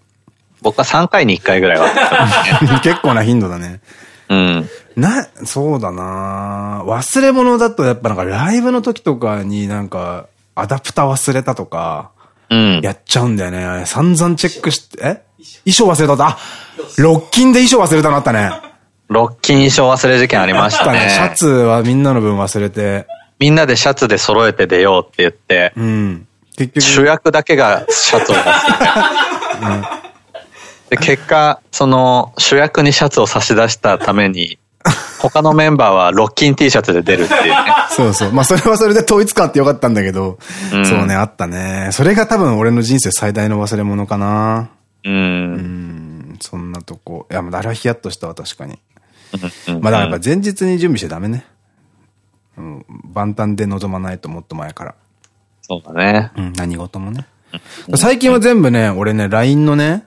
僕は3回に1回ぐらいは、結構な頻度だね。うん。な、そうだな忘れ物だとやっぱなんかライブの時とかになんか、アダプタ忘れたとか、うん。やっちゃうんだよね。散々チェックして、え？衣装忘れたって、あ、ロッキンで衣装忘れたのあったね。ロッキン衣装忘れ事件ありましたね。シャツはみんなの分忘れて。みんなでシャツで揃えて出ようって言って、うん。結局。主役だけがシャツを出す、うん。で、結果、その主役にシャツを差し出したために、他のメンバーはロッキン T シャツで出るっていうね。そうそう。まあそれはそれで統一感ってよかったんだけど、うん、そうね、あったね。それが多分俺の人生最大の忘れ物かな。うん。うん。そんなとこ。いや、あれはヒヤッとしたわ、確かに。まあだからやっぱ前日に準備してダメね。うん。万端で臨まないともっと前から。そうだね。うん、何事もね。最近は全部ね、俺ね、LINE のね、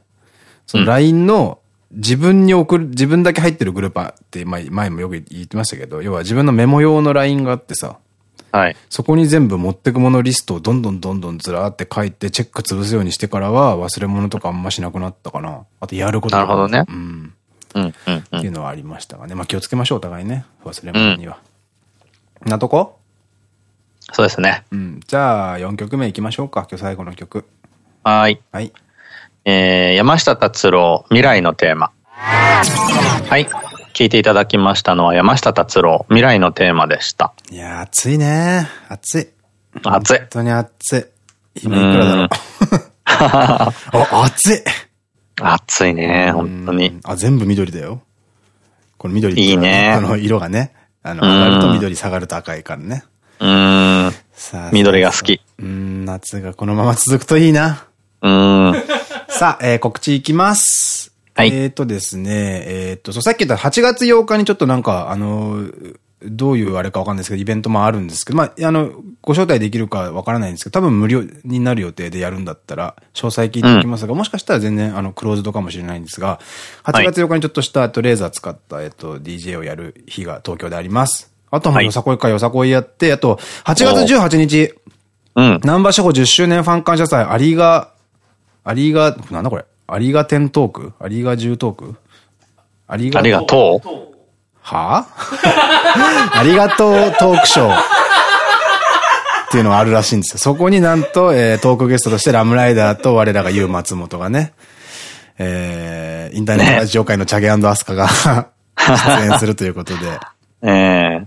その LINE の自分に送る、自分だけ入ってるグループって、まあ、前もよく言ってましたけど、要は自分のメモ用の LINE があってさ、はい。そこに全部持ってくものリストをどんどんどんどんずらーって書いて、チェック潰すようにしてからは忘れ物とかあんましなくなったかな。あとやることなるほどね。うん。うん、うん。っていうのはありましたがね。まあ気をつけましょう、お互いね。忘れ物には。うん、なとこ？そうですね。うん。じゃあ、4曲目いきましょうか。今日最後の曲。はい。はい。えー、山下達郎、未来のテーマ。はい。聞いていただきましたのは山下達郎、未来のテーマでした。いや、暑いね。暑い。暑い。本当に暑い。今いくらだろう？あ、暑い。暑いね、本当に。あ、全部緑だよ。この緑いいね。この色がね。あの、上がると緑、下がると赤いからね。うん。さあ。緑が好き。うん、夏がこのまま続くといいな。うん。さあ、えー、告知いきます。はい。えっとですね、えっと、そう、さっき言った8月8日にちょっとなんか、あの、どういうあれかわかんないですけど、イベントもあるんですけど、まあ、あの、ご招待できるかわからないんですけど、多分無料になる予定でやるんだったら、詳細聞いておきますが、うん、もしかしたら全然、あの、クローズドかもしれないんですが、8月8日にちょっとした、えっと、レーザー使った、えっと、DJ をやる日が東京であります。あとはもうよさこいかよさこいやって、あと、8月18日、うん。南波志保10周年ファン感謝祭、アリーガ、アリーガ、なんだこれ？アリーガ10トーク？アリーガ10トーク？ありがとう。ありがとうは？ありがとうトークショー。っていうのがあるらしいんですよ。そこになんと、えー、トークゲストとしてラムライダーと我らがユー松本がね、えー、インターネットラジオ界のチャゲアスカが 出演するということで。ええ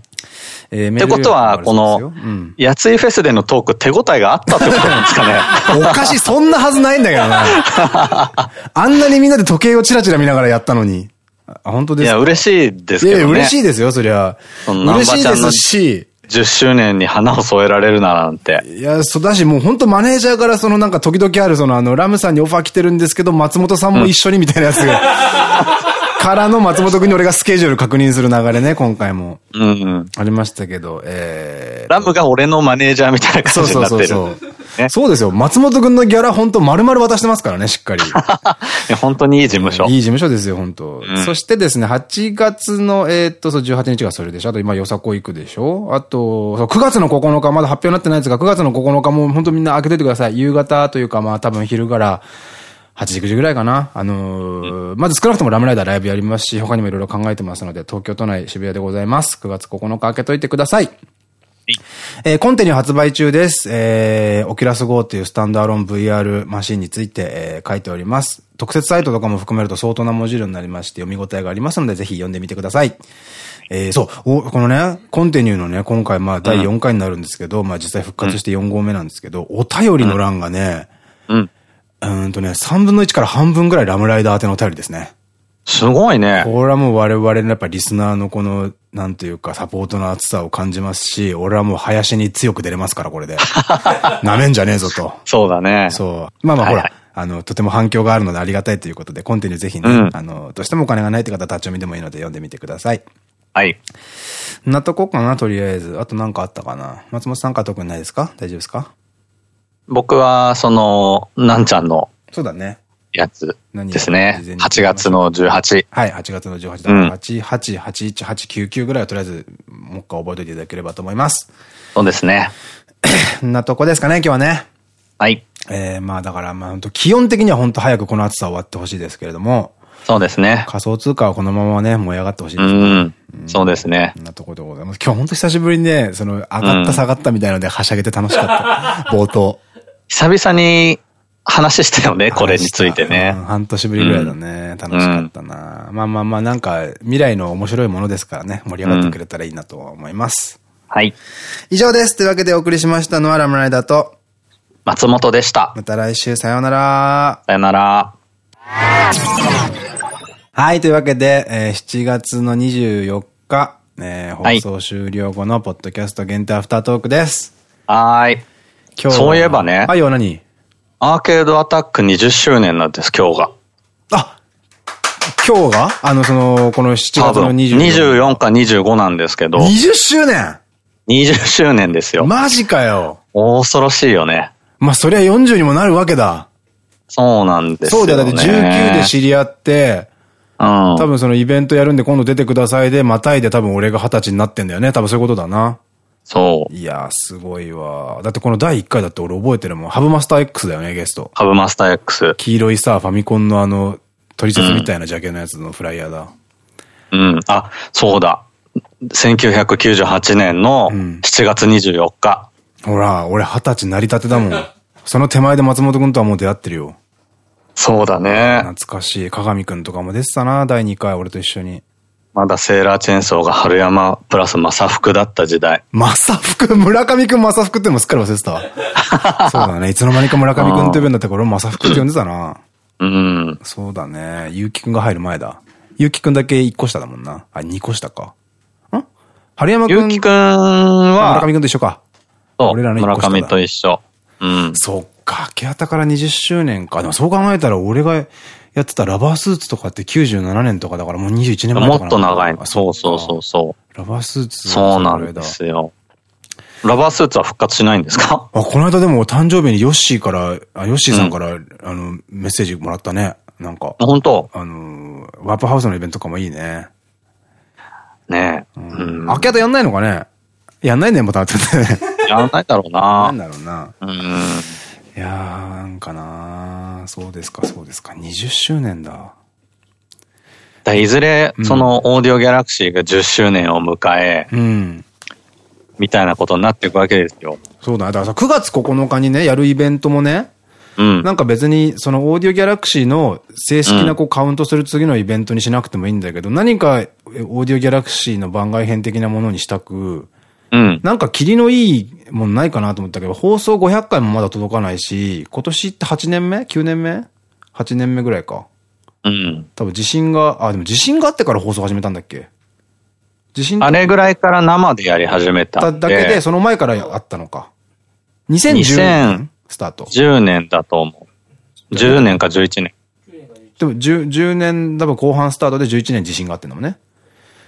えー、ってことは、この、やついフェスでのトーク手応えがあったってことなんですかね。おかしい、そんなはずないんだけどな。あんなにみんなで時計をチラチラ見ながらやったのに。あ、本当ですか？いや、嬉しいですけどね。いや、嬉しいですよ、そりゃ。嬉しいですし。10周年に花を添えられるななんて。いや、そうだし、もう本当マネージャーからそのなんか時々あるそのあの、ラムさんにオファー来てるんですけど、松本さんも一緒にみたいなやつが。からの松本君に俺がスケジュール確認する流れね、今回も。うんうん。ありましたけど、えー。ラムが俺のマネージャーみたいな感じになってる。そうそうそう。ね、そうですよ。松本くんのギャラ本当丸々渡してますからね、しっかり。本当にいい事務所。いい事務所ですよ、本当、うん、そしてですね、8月の、えー、っと、そう、18日がそれでしょ。あと今、よさこい行くでしょ。あと、そう、9月の9日、まだ発表になってないですが、9月の9日も本当みんな空けといてください。夕方というか、まあ多分昼から、8時9時ぐらいかな。あのーうん、まず少なくともラムライダーライブやりますし、他にもいろいろ考えてますので、東京都内渋谷でございます。9月9日空けといてください。えー、コンテニュー発売中です。えー、 Oculus Go というスタンドアロン VR マシンについて、えー、書いております。特設サイトとかも含めると相当な文字量になりまして読み応えがありますので、ぜひ読んでみてください。えー、そう、このね、コンテニューのね、今回まあ第4回になるんですけど、うん、まあ実際復活して4号目なんですけど、お便りの欄がね、うん。うんとね、3分の1から半分ぐらいラムライダー宛てのお便りですね。すごいね。これはもう我々のやっぱリスナーのこの、なんというかサポートの厚さを感じますし、俺はもう林に強く出れますから、これで。なめんじゃねえぞと。そうだね。そう。まあまあほら、あの、とても反響があるのでありがたいということで、コンテニューぜひね、うん、あの、どうしてもお金がないって方、立ち読みでもいいので読んでみてください。はい。なっとこうかな、とりあえず。あと何かあったかな。松本さんか特にないですか？大丈夫ですか？僕は、その、なんちゃんの。そうだね。やつですね。8月の18。はい、8月の18だから、8、8、8、1、8、9、9ぐらいはとりあえず、もう一回覚えておいていただければと思います。そうですね。なとこですかね、今日はね。はい。えー、まあだから、まあ本当気温的には本当早くこの暑さ終わってほしいですけれども。そうですね。仮想通貨はこのままね、燃え上がってほしいですね。うん。そうですね。なところでございます。今日本当久しぶりにね、その、上がった下がったみたいなのではしゃげて楽しかった。冒頭。久々に話したよね、これについてね。半年ぶりぐらいだね。楽しかったな。まあまあまあ、なんか、未来の面白いものですからね、盛り上がってくれたらいいなと思います。はい。以上です。というわけでお送りしましたのはラムライダーと、松本でした。また来週、さようなら。さようなら。はい、というわけで、えー、7月の24日、えー、放送終了後のポッドキャスト限定アフタートークです。はい。今日そういえばね。はいよ、何アーケードアタック20周年なんです、今日が。あ今日が？あの、その、この7月の24。24か25なんですけど。20周年 !20 周年ですよ。マジかよ。恐ろしいよね。まあ、そりゃ40にもなるわけだ。そうなんですよ、ね。そうだよ。だって19で知り合って、うん。多分そのイベントやるんで今度出てくださいで、またいで多分俺が20歳になってんだよね。多分そういうことだな。そう。いやすごいわ。だってこの第1回だって俺覚えてるもん。ハブマスター X だよね、ゲスト。ハブマスター X。黄色いさ、ファミコンのあの、取説みたいなジャケのやつのフライヤーだ。うん、あ、そうだ。1998年の7月24日。うん、ほら、俺二十歳成り立てだもん。その手前で松本くんとはもう出会ってるよ。そうだね。懐かしい。鏡くんとかも出てたな、第2回、俺と一緒に。まだセーラーチェーンソーが春山プラス正福だった時代。正福村上くん正福ってのもすっかり忘れてたわ。そうだね。いつの間にか村上くんって呼ぶんだってこれ正福って呼んでたな。うん。そうだね。ゆうきくんが入る前だ。ゆうきくんだけ1個下だもんな。あ、2個下か。ん？春山くん。ゆうきくんは。村上くんと一緒か。そう。俺らの1個下村上と一緒。うん。そっか。明け方から20周年か。でもそう考えたら俺が、やってたラバースーツとかって97年とかだからもう21年前もっと長い。そうそうそうそラバースーツそうなんですよ。ラバースーツは復活しないんですか？あ、この間でも誕生日にヨッシーから、あヨッシーさんから、うん、あの、メッセージもらったね。なんか。本当？あの、ワープハウスのイベントとかもいいね。ねえ。うん。明け方やんないのかね？やんないね、またってね。やんないだろうな。なんだろうな。うん。いやー、なんかなそうですか、そうですか。20周年だ。だいずれ、そのオーディオギャラクシーが10周年を迎え、うん。みたいなことになっていくわけですよ。そうだね。だからさ、9月9日にね、やるイベントもね、うん、なんか別に、そのオーディオギャラクシーの正式なこうカウントする次のイベントにしなくてもいいんだけど、うん、何かオーディオギャラクシーの番外編的なものにしたく、うん、なんか霧のいいものないかなと思ったけど、放送500回もまだ届かないし、今年って8年目 ?9 年目 ?8 年目ぐらいか。うん。多分地震が、あ、でも地震があってから放送始めたんだっけ？地震あれぐらいから生でやり始めただけで、その前からあったのか。2010年スタート。10年だと思う。10年か11年。でも 10, 10年、多分後半スタートで11年地震があってんだもんね。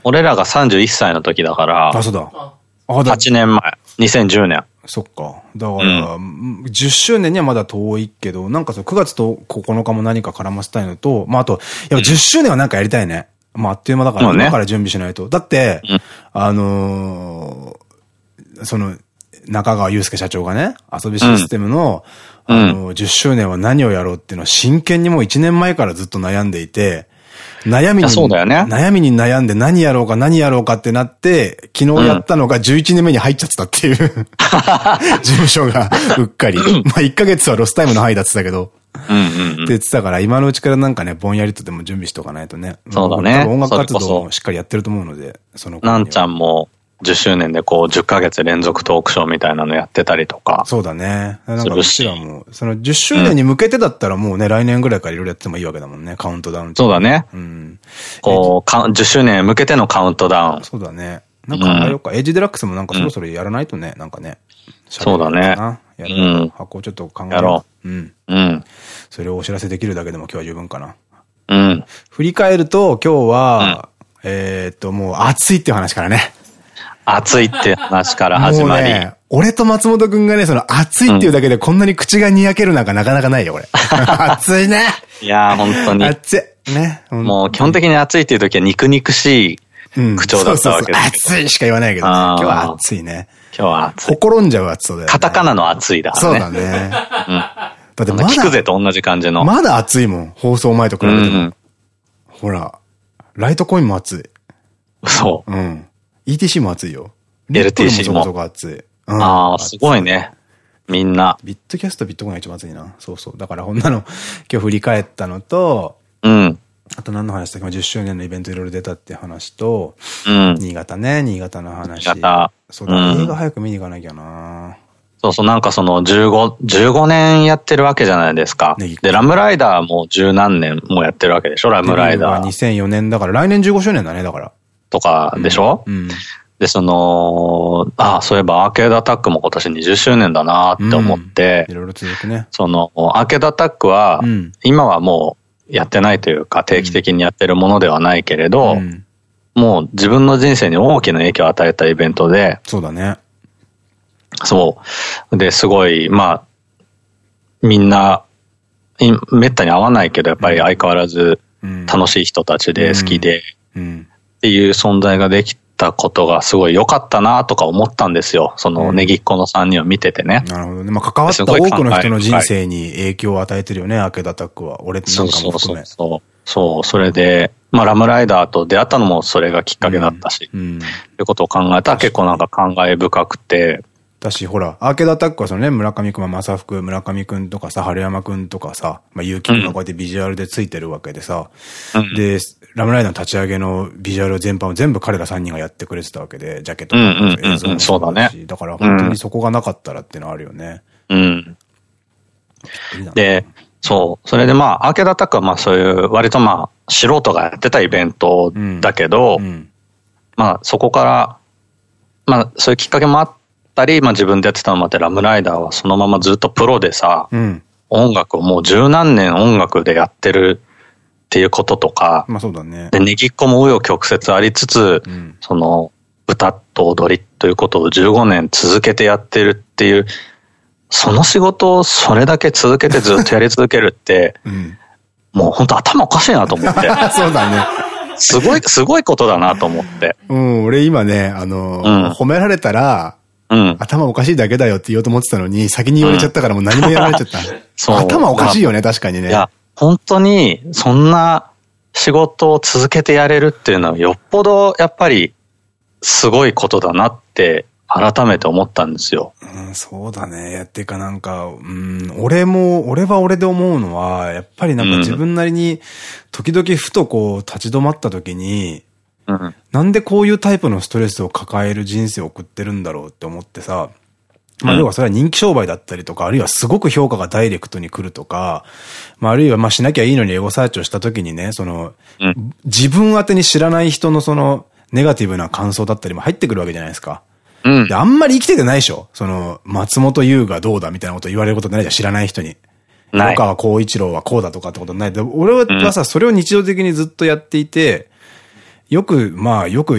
俺らが31歳の時だから。あ、そうだ。あ、だ8年前。2010年。そっか。だから、うん、10周年にはまだ遠いけど、なんかそ9月と9日も何か絡ませたいのと、まああと、やっぱ10周年はなんかやりたいね。まあ、あっという間だから、今から準備しないと。だって、うん、あのー、その、中川祐介社長がね、遊びシステムの、うん、あの、10周年は何をやろうっていうのは真剣にもう1年前からずっと悩んでいて、悩みに、そうだよね。悩みに悩んで何やろうか何やろうかってなって、昨日やったのが11年目に入っちゃってたっていう、事務所がうっかり。まあ1ヶ月はロスタイムの範囲だってたけど。って言ってたから、今のうちからなんかね、ぼんやりとでも準備しとかないとね。そうだね。音楽活動もしっかりやってると思うので、そのなんちゃんも、10周年でこう10ヶ月連続トークショーみたいなのやってたりとか。そうだね。なんかうちらも、その10周年に向けてだったらもうね、来年ぐらいからいろいろやってもいいわけだもんね、カウントダウン。そうだね。うん。こう、10周年向けてのカウントダウン。そうだね。なんか、あれよか、エイジデラックスもなんかそろそろやらないとね、なんかね。そうだね。やる箱をちょっと考えろう。うん。うん。それをお知らせできるだけでも今日は十分かな。うん。振り返ると、今日は、えっと、もう暑いっていう話からね。暑いっていう話から始まり。ね、俺と松本くんがね、その暑いっていうだけでこんなに口がにやけるなんかなかなかないよ、これ。暑いね。いやー、本当に。暑い。ね。もう基本的に暑いっていう時は肉肉しい口調だったわけです。暑いしか言わないけど、ね、今日は暑いね。今日は暑い。ほころんじゃう暑さだよ、ね。カタカナの暑いだからね。そうだね。うん。だってまだ。聞くぜと同じ感じの。まだ暑いもん。放送前と比べても。うん、ほら、ライトコインも暑い。そう。うん。ETC も暑いよ。LTC も。そこそこ暑い。ああ、すごいね。みんな。ビットキャストビットコインが一番熱いな。そうそう。だからこんなの 今日振り返ったのと、うん。あと何の話だっけ ?10 周年のイベントいろいろ出たって話と、うん。新潟ね、新潟の話。新潟。そうだ、うん、映画早く見に行かなきゃなそうそう、なんかその15、15年やってるわけじゃないですか。で、ラムライダーも十何年もやってるわけでしょ？ラムライダー。2004年だから、来年15周年だね、だから。とかでしょ、うん、うん。で、その、ああ、そういえばアーケードアタックも今年20周年だなって思って、いろいろ続くね。その、アーケードアタックは、今はもうやってないというか、定期的にやってるものではないけれど、うん、もう自分の人生に大きな影響を与えたイベントで、そうだね。そう。で、すごい、まあ、みんな、めったに会わないけど、やっぱり相変わらず楽しい人たちで好きで、っていう存在ができたことがすごい良かったなとか思ったんですよ。そのネギっ子の3人を見ててね。なるほどね。まあ関わった多くの人の人生に影響を与えてるよね、アケダタックは。俺なんかも含め。そうそうそう。そう、それで、まあラムライダーと出会ったのもそれがきっかけだったし、うん。ということを考えたら結構なんか感慨深くて、だし、ほら、アーケードアタックはそのね、村上くんは正福、村上くんとかさ、春山くんとかさ、まあ、結城くんがこうやってビジュアルでついてるわけでさ、うん、で、ラムライダーの立ち上げのビジュアル全般を全部彼ら3人がやってくれてたわけで、ジャケットとか映像もそうだね。だから本当にそこがなかったらっていうのはあるよね。うん。で、そう。それでまあ、アーケードアタックはまあそういう割とまあ、素人がやってたイベントだけど、うんうん、まあそこから、まあそういうきっかけもあったり、まあ自分でやってたのもあって、ラムライダーはそのままずっとプロでさ、うん、音楽をもう十何年音楽でやってるっていうこととか、まあそうだね。で、ネギっ子も紆余曲折ありつつ、うん、その、歌と踊りということを15年続けてやってるっていう、その仕事をそれだけ続けてずっとやり続けるって、うん、もう本当頭おかしいなと思って。そうだね。すごい、すごいことだなと思って。うん、俺今ね、あの、うん、褒められたら、うん、頭おかしいだけだよって言おうと思ってたのに、先に言われちゃったからもう何もやられちゃった。そう。頭おかしいよね、確かにね。いや、本当に、そんな仕事を続けてやれるっていうのはよっぽどやっぱりすごいことだなって改めて思ったんですよ。うん、そうだね。っていうかなんか、うん、俺も、俺は俺で思うのは、やっぱりなんか自分なりに、時々ふとこう立ち止まった時に、うん、なんでこういうタイプのストレスを抱える人生を送ってるんだろうって思ってさ、まあ、要はそれは人気商売だったりとか、あるいはすごく評価がダイレクトに来るとか、まあ、あるいはまあしなきゃいいのにエゴサーチをした時にね、その、うん、自分宛てに知らない人のその、ネガティブな感想だったりも入ってくるわけじゃないですか。うん。で、あんまり生きててないでしょその、松本優がどうだみたいなこと言われることないじゃん、知らない人に。中川光一郎はこうだとかってことない。で、俺はさ、それを日常的にずっとやっていて、よく、まあ、よく、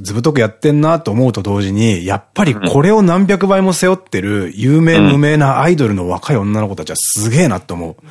ずぶとくやってんなと思うと同時に、やっぱりこれを何百倍も背負ってる、有名無名なアイドルの若い女の子たちはすげえなと思う。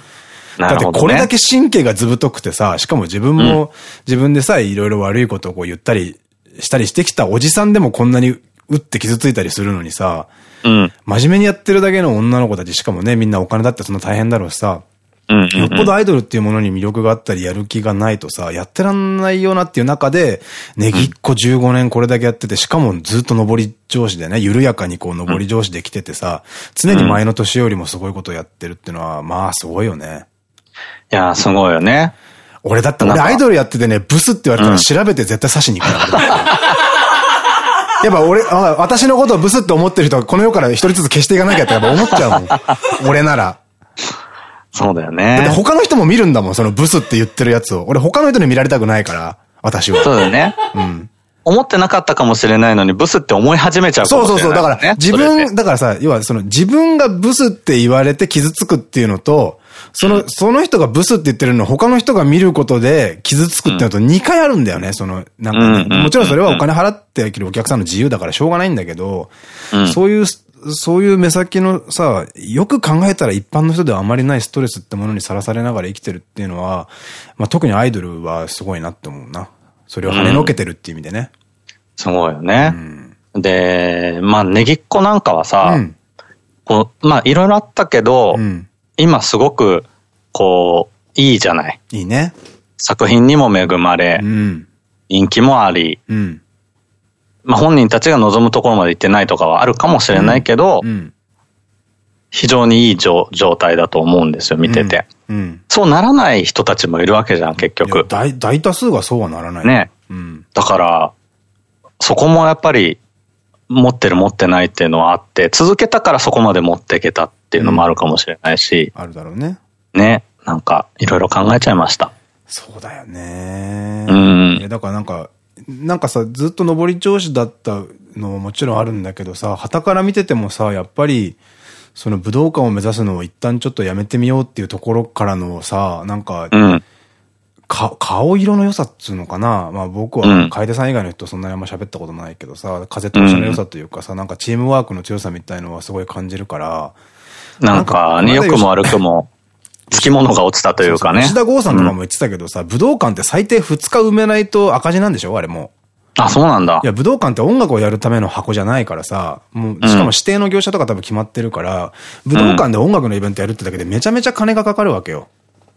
だってこれだけ神経がずぶとくてさ、しかも自分も、自分でさえいろいろ悪いことをこう言ったりしたりしてきたおじさんでもこんなに打って傷ついたりするのにさ、うん、真面目にやってるだけの女の子たち、しかもね、みんなお金だってそんな大変だろうしさ、よっぽどアイドルっていうものに魅力があったり、やる気がないとさ、やってらんないよなっていう中で、ネギっ子15年これだけやってて、しかもずっと上り上司でね、緩やかにこう上り上司できててさ、常に前の年よりもすごいことやってるっていうのは、まあすごいよね。いやすごいよね。俺だって俺アイドルやっててね、ブスって言われたら調べて絶対刺しに行く やっぱ俺、私のことをブスって思ってる人はこの世から一人ずつ消していかなきゃってやっぱ思っちゃうもん。俺なら。そうだよね。だって他の人も見るんだもん、そのブスって言ってるやつを。俺他の人に見られたくないから、私は。そうだよね。うん。思ってなかったかもしれないのに、ブスって思い始めちゃうかもしれない、ね。そうそうそう。だから、自分、だからさ、要はその自分がブスって言われて傷つくっていうのと、その、その人がブスって言ってるの他の人が見ることで傷つくっていうのと2回あるんだよね。その、なんか、ね、もちろんそれはお金払ってきるお客さんの自由だからしょうがないんだけど、うん、そういう、そういう目先のさ、よく考えたら一般の人ではあまりないストレスってものにさらされながら生きてるっていうのは、まあ特にアイドルはすごいなって思うな。それを跳ねのけてるっていう意味でね。すごいよね。うん、で、まあネギっ子なんかはさ、うん、こう、まあいろいろあったけど、うん今すごく、こう、いいじゃない。いいね。作品にも恵まれ、うん、人気もあり、うん、まあ本人たちが望むところまで行ってないとかはあるかもしれないけど、うん、非常にいい状態だと思うんですよ、見てて。そうならない人たちもいるわけじゃん、結局。大大多数がそうはならない。ね。だから、そこもやっぱり、持ってる持ってないっていうのはあって、続けたからそこまで持っていけたっていうのもあるかもしれないし。あるだろうね。ね。なんか、いろいろ考えちゃいました。そうだよね。うん。だからなんか、なんかさ、ずっと上り調子だったのももちろんあるんだけどさ、旗から見ててもさ、やっぱり、その武道館を目指すのを一旦ちょっとやめてみようっていうところからのさ、なんか、うん、か、顔色の良さっつうのかな？まあ僕は楓さん以外の人そんなにあんま喋ったことないけどさ、風通しの良さというかさ、なんかチームワークの強さみたいのはすごい感じるから、なんかね、良くも悪くも、つきものが落ちたというかね。石田剛さんとかも言ってたけどさ、武道館って最低2日埋めないと赤字なんでしょあれも。あ、そうなんだ。いや、武道館って音楽をやるための箱じ指ないからさ、もう、しかも指定の業者とか多分決まってるから、武道館で音楽のイベントやるってだけでめちゃめちゃ金がかかるわけよ。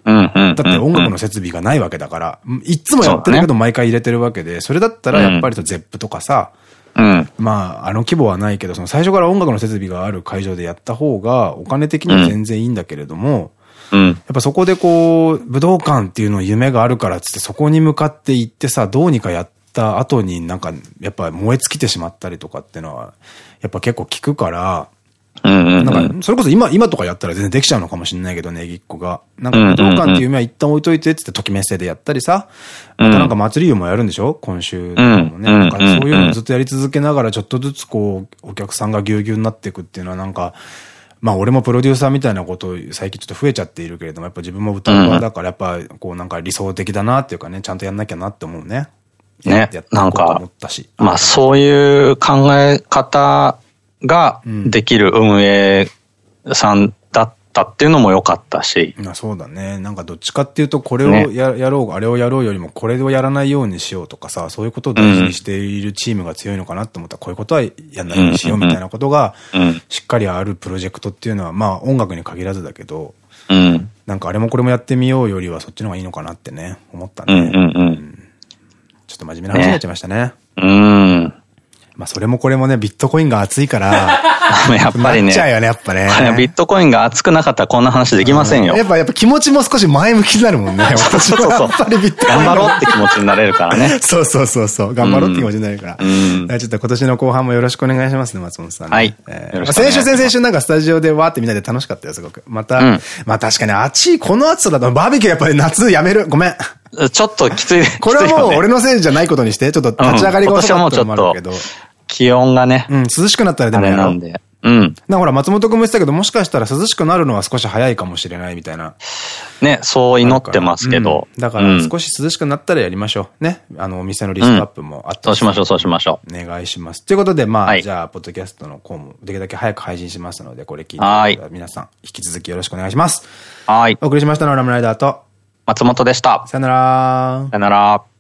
だって音楽の設備がないわけだから、いつもやってるけど毎回入れてるわけで、それだったらやっぱりとゼップとかさ、うん、まあ、あの規模はないけど、その最初から音楽の設備がある会場でやった方が、お金的には全然いいんだけれども、うん、やっぱそこでこう、武道館っていうの夢があるからっつって、そこに向かって行ってさ、どうにかやった後になんか、やっぱ燃え尽きてしまったりとかっていうのは、やっぱ結構聞くから、なんか、それこそ今、今とかやったら全然できちゃうのかもしれないけどね、ぎっこが。なんか、武道館っていう夢は一旦置いといてってって、ときめっせでやったりさ、またなんか祭り湯もやるんでしょ？今週とかもね。なんかそういうのずっとやり続けながら、ちょっとずつこう、お客さんがぎゅうぎゅうになっていくっていうのはなんか、まあ俺もプロデューサーみたいなこと最近ちょっと増えちゃっているけれども、やっぱ自分も歌う側だからやっぱこうなんか理想的だなっていうかね、ちゃんとやんなきゃなって思うね。ね、なんか、まあそういう考え方ができる運営さんだったっていうのも良かったし。まあそうだね。なんかどっちかっていうと、これをや,、やろう、あれをやろうよりも、これをやらないようにしようとかさ、そういうことを大事にしているチームが強いのかなって思ったら、こういうことはやんないようにしようみたいなことが、しっかりあるプロジェクトっていうのは、まあ音楽に限らずだけど、うん、なんかあれもこれもやってみようよりはそっちの方がいいのかなってね、思ったね。ちょっと真面目な話になっちゃいましたね。ねうん。まあそれもこれもね、ビットコインが熱いから、やっぱりね。なっちゃうよね、やっぱね。ビットコインが熱くなかったらこんな話できませんよ。やっぱ、やっぱ気持ちも少し前向きになるもんね。そうそうそう。やっぱりビットコイン。頑張ろうって気持ちになれるからね。そうそうそうそう。頑張ろうって気持ちになれるから。うん。ちょっと今年の後半もよろしくお願いしますね、松本さん。はい。先週、先々週なんかスタジオでわーってみんなで楽しかったよ、すごく。また、まあ確かに暑い、この暑さだとバーベキューやっぱり夏やめる。ごめん。ちょっときつい。これはもう俺のせいじゃないことにして、ちょっと立ち上がりが遅かったのもあるけど。気温がね。うん、涼しくなったらでもやろう。なんで。うん。なほら、松本君も言ってたけど、もしかしたら涼しくなるのは少し早いかもしれないみたいな。ね、そう祈ってますけど。うん、だから、少し涼しくなったらやりましょう。ね。あの、お店のリストアップもあって、そうしましょう、そうしましょう。お願いします。ということで、まあ、はい、じゃあ、ポッドキャストの項もできるだけ早く配信しますので、これ聞いて皆さん、引き続きよろしくお願いします。はい。お送りしましたのはラムライダーと、松本でした。さよなら。さよなら。